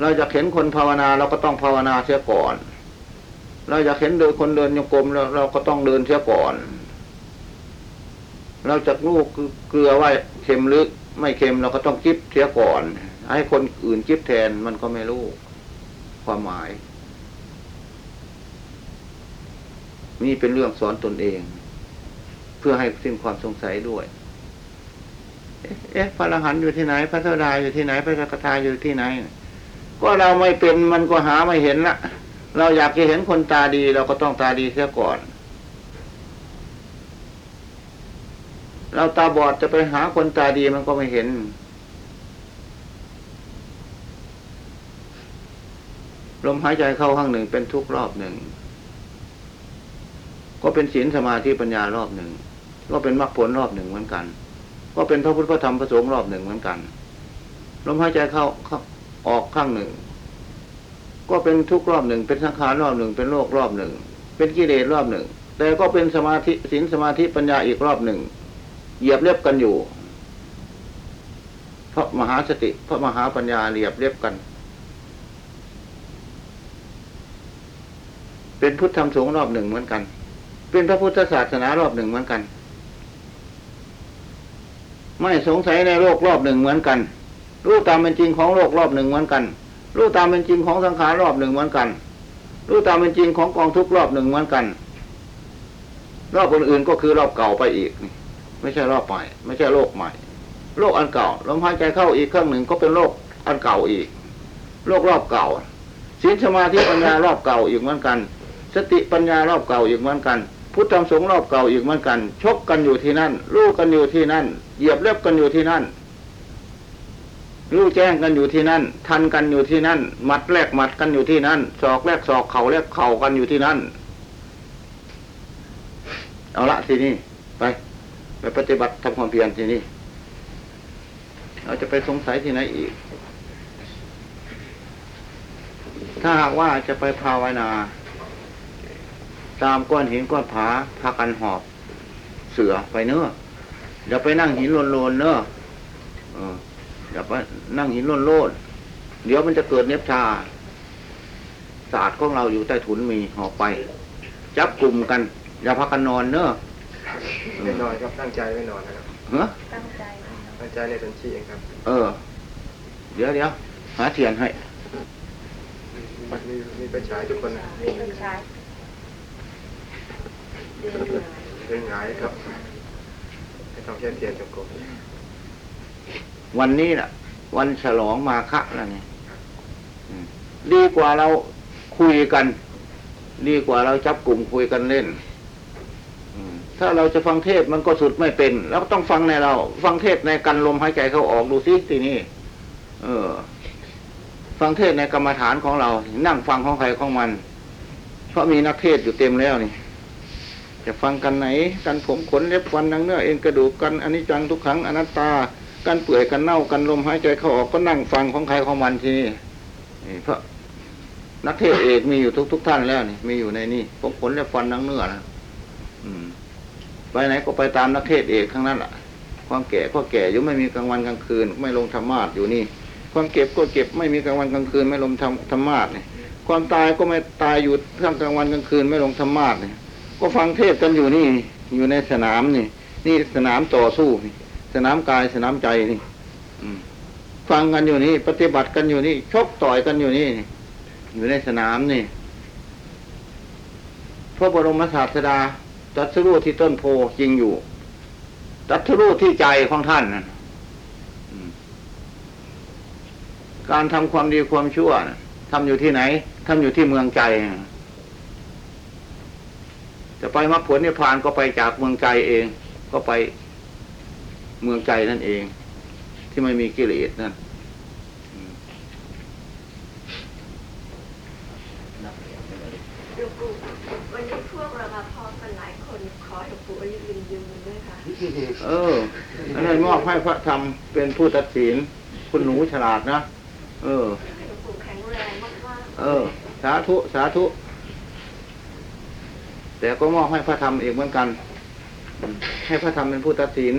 เราอยากเห็นคนภาวนาเราก็ต้องภาวนาเสียก่อน เราอยากเห็นเดินคนเดินโยกมเราเราก็ต้องเดินเสียก่อน เราจะลูกเกลือไว้เค็มหรือไม่เค็มเราก็ต้องจิบเสียก่อน ให้คนอื่นจิบแทนมันก็ไม่รู้ความหมาย นี่เป็นเรื่องสอนตนเอง เพื่อให้สิ้นความสงสัยด้วย เอ๊ะพระอรหันต์อยู่ที่ไหน พระเทวดาอยู่ที่ไหน พระสกทาอยู่ที่ไหน ก็เราไม่เป็นมันก็หาไม่เห็นละเราอยากจะเห็นคนตาดี เราก็ต้องตาดีเสียก่อน เราตาบอดจะไปหาคนตาดีมันก็ไม่เห็น ลมหายใจเข้าข้างหนึ่งเป็นทุกรอบหนึ่ง ก็เป็นศีลสมาธิปัญญารอบหนึ่ง ก็เป็นมรรคผลรอบหนึ่งเหมือนกัน ก็เป็นพระพุทธพระธรรมพระสงฆ์รอบหนึ่งเหมือนกัน ลมหายใจเข้าเข้าออกข้างหนึ่ง ก็เป็นทุกรอบหนึ่ง เป็นสังขารรอบหนึ่ง เป็นโลกรอบหนึ่ง เป็นกิเลสรอบหนึ่ง แต่ก็เป็นสมาธิศีลสมาธิปัญญาอีกรอบหนึ่ง เหยียบเรียบกันอยู่เพราะมหาสติเพราะมหาปัญญาเหยียบเรียบกัน เป็นพุทธธรรมสงฆ์รอบหนึ่งเหมือนกัน เป็นพระพุทธศาสนารอบหนึ่งเหมือนกัน ไม่สงสัยในโลกรอบหนึ่งเหมือนกัน รู้ตามเป็นจริงของโลกรอบหนึ่งเหมือนกัน รู้ตามเป็นจริงของสังขารรอบหนึ่งเหมือนกัน รู้ตามเป็นจริงของกองทุกรอบหนึ่งเหมือนกัน รอบอื่นๆก็คือรอบเก่าไปอีกนี่ไม่ใช่รอบใหม่ ไม่ใช่โลกใหม่ โลกอันเก่าลมหายใจเข้าอีกเครื่องหนึ่งก็เป็นโลกอันเก่าอีก โลกรอบเก่าศีลสมาธิปัญญารอบเก่าอีกเหมือนกัน สติปัญญารอบเก่าอีกเหมือนกัน พุทธธรรมสงฆ์รอบเก่าอีกเหมือนกัน ชกกันอยู่ที่นั่นรู้กันอยู่ที่นั่น เหยียบเล็บกันอยู่ที่นั่นรู้แจ้งกันอยู่ที่นั่น ทันกันอยู่ที่นั่นมัดแลกมัดกันอยู่ที่นั่นศอกแลกศอกเข่าแลกเข่ากันอยู่ที่นั่น เอาละทีนี้ไปไปปฏิบัติทำความเพียรทีนี้เราจะไปสงสัยที่ไหนอีก ถ้าหากว่าจะไปภาวนา ตามก้อนหินก้อนผาพากันหอบ เสือไปเนื้ออย่าไปนั่งหินโลนๆเนื้อเอออย่าไปนั่งหินโลนๆเดี๋ยวมันจะเกิดเนบชาศาสตร์ของเราอยู่ใต้ถุนมีหอบไป จับกลุ่มกัน อย่าพักกันนอนเนอะไม่นอนครับตั้งใจไม่นอนนะครับเฮ้อตั้งใจตั้งใจในทันทีเองครับ เออ เดี๋ยวเดี๋ยวหาเทียนให้มีมีไปฉายทุกคนนะมีคนใช้ เดืองเป็นหงายครับไม่ต้องแค่เทียนจงกรมวันนี้น่ะ วันฉลองมาฆะแล้วนี่อืมดีกว่าเราคุยกัน ดีกว่าเราจับกลุ่มคุยกันเล่นถ้าเราจะฟังเทศมันก็สุดไม่เป็นเราก็ต้องฟังในเรา ฟังเทศในกันลมหายใจเขาออกดูซิทีนี้เออ ฟังเทศในกรรมฐานของเรา นั่งฟังของใครของมัน เพราะมีนักเทศอยู่เต็มแล้วนี่ จะฟังกันไหน กันผมขนเล็บฟันนังเนื้อเอ็นกระดูกกันอันนี้จังทุกขังอนัตตา กันเปื่อยกันเน่ากันลมหายใจเข้าออกก็นั่งฟังของใครของมันทีนี่นี่พระนักเทศเอกมีอยู่ทุกทุกท่านแล้วนี่มีอยู่ในนี่ผมขนเล็บฟันนังเนื้อนะอืมไปไหนก็ไปตามนักเทศเอกทั้งนั้นแหละความแก่ก็แก่อยู่ไม่มีกลางวันกลางคืน ไม่ลงธรรมาสอยู่นี่ ความเก็บก็เก็บไม่มีกลางวันกลางคืน ไม่ลงธรรมธรรมาสนี่ความตายก็ไม่ตายอยู่ทั้งกลางวันกลางคืน ไม่ลงธรรมาสนี่ ก็ฟังเทศกันอยู่นี่ อยู่ในสนามนี่ นี่สนามต่อสู้นี่สนามกายสนามใจนี่ฟังกันอยู่นี่ ปฏิบัติกันอยู่นี่ชกต่อยกันอยู่นี่ อยู่ในสนามนี่พระบรมศาสดาตรัสรู้ที่ต้นโพจริงอยู่ตรัสรู้ที่ใจของท่านนะการทำความดีความชั่วนะทำอยู่ที่ไหนทำอยู่ที่เมืองใจนะ จะไปมรรคผลนิพพานก็ไปจากเมืองใจเอง ก็ไปเมืองใจนั่นเอง ที่ไม่มีกิเลสนั่นอืมหลวงปู่วันนี้พวกเรามาพร้อมกันหลายคนขอหลวงปู่อายุยืนยืนด้วยค่ะเอออันนั้นมอบให้พระธรรมเป็นผู้ตัดสิน คุณหนูฉลาดนะ เออให้หลวงปู่แข็งแรงมากเออ สาธุ สาธุ แต่ก็มอบให้พระธรรมเองเหมือนกัน ให้พระธรรมเป็นผู้ตัดสิน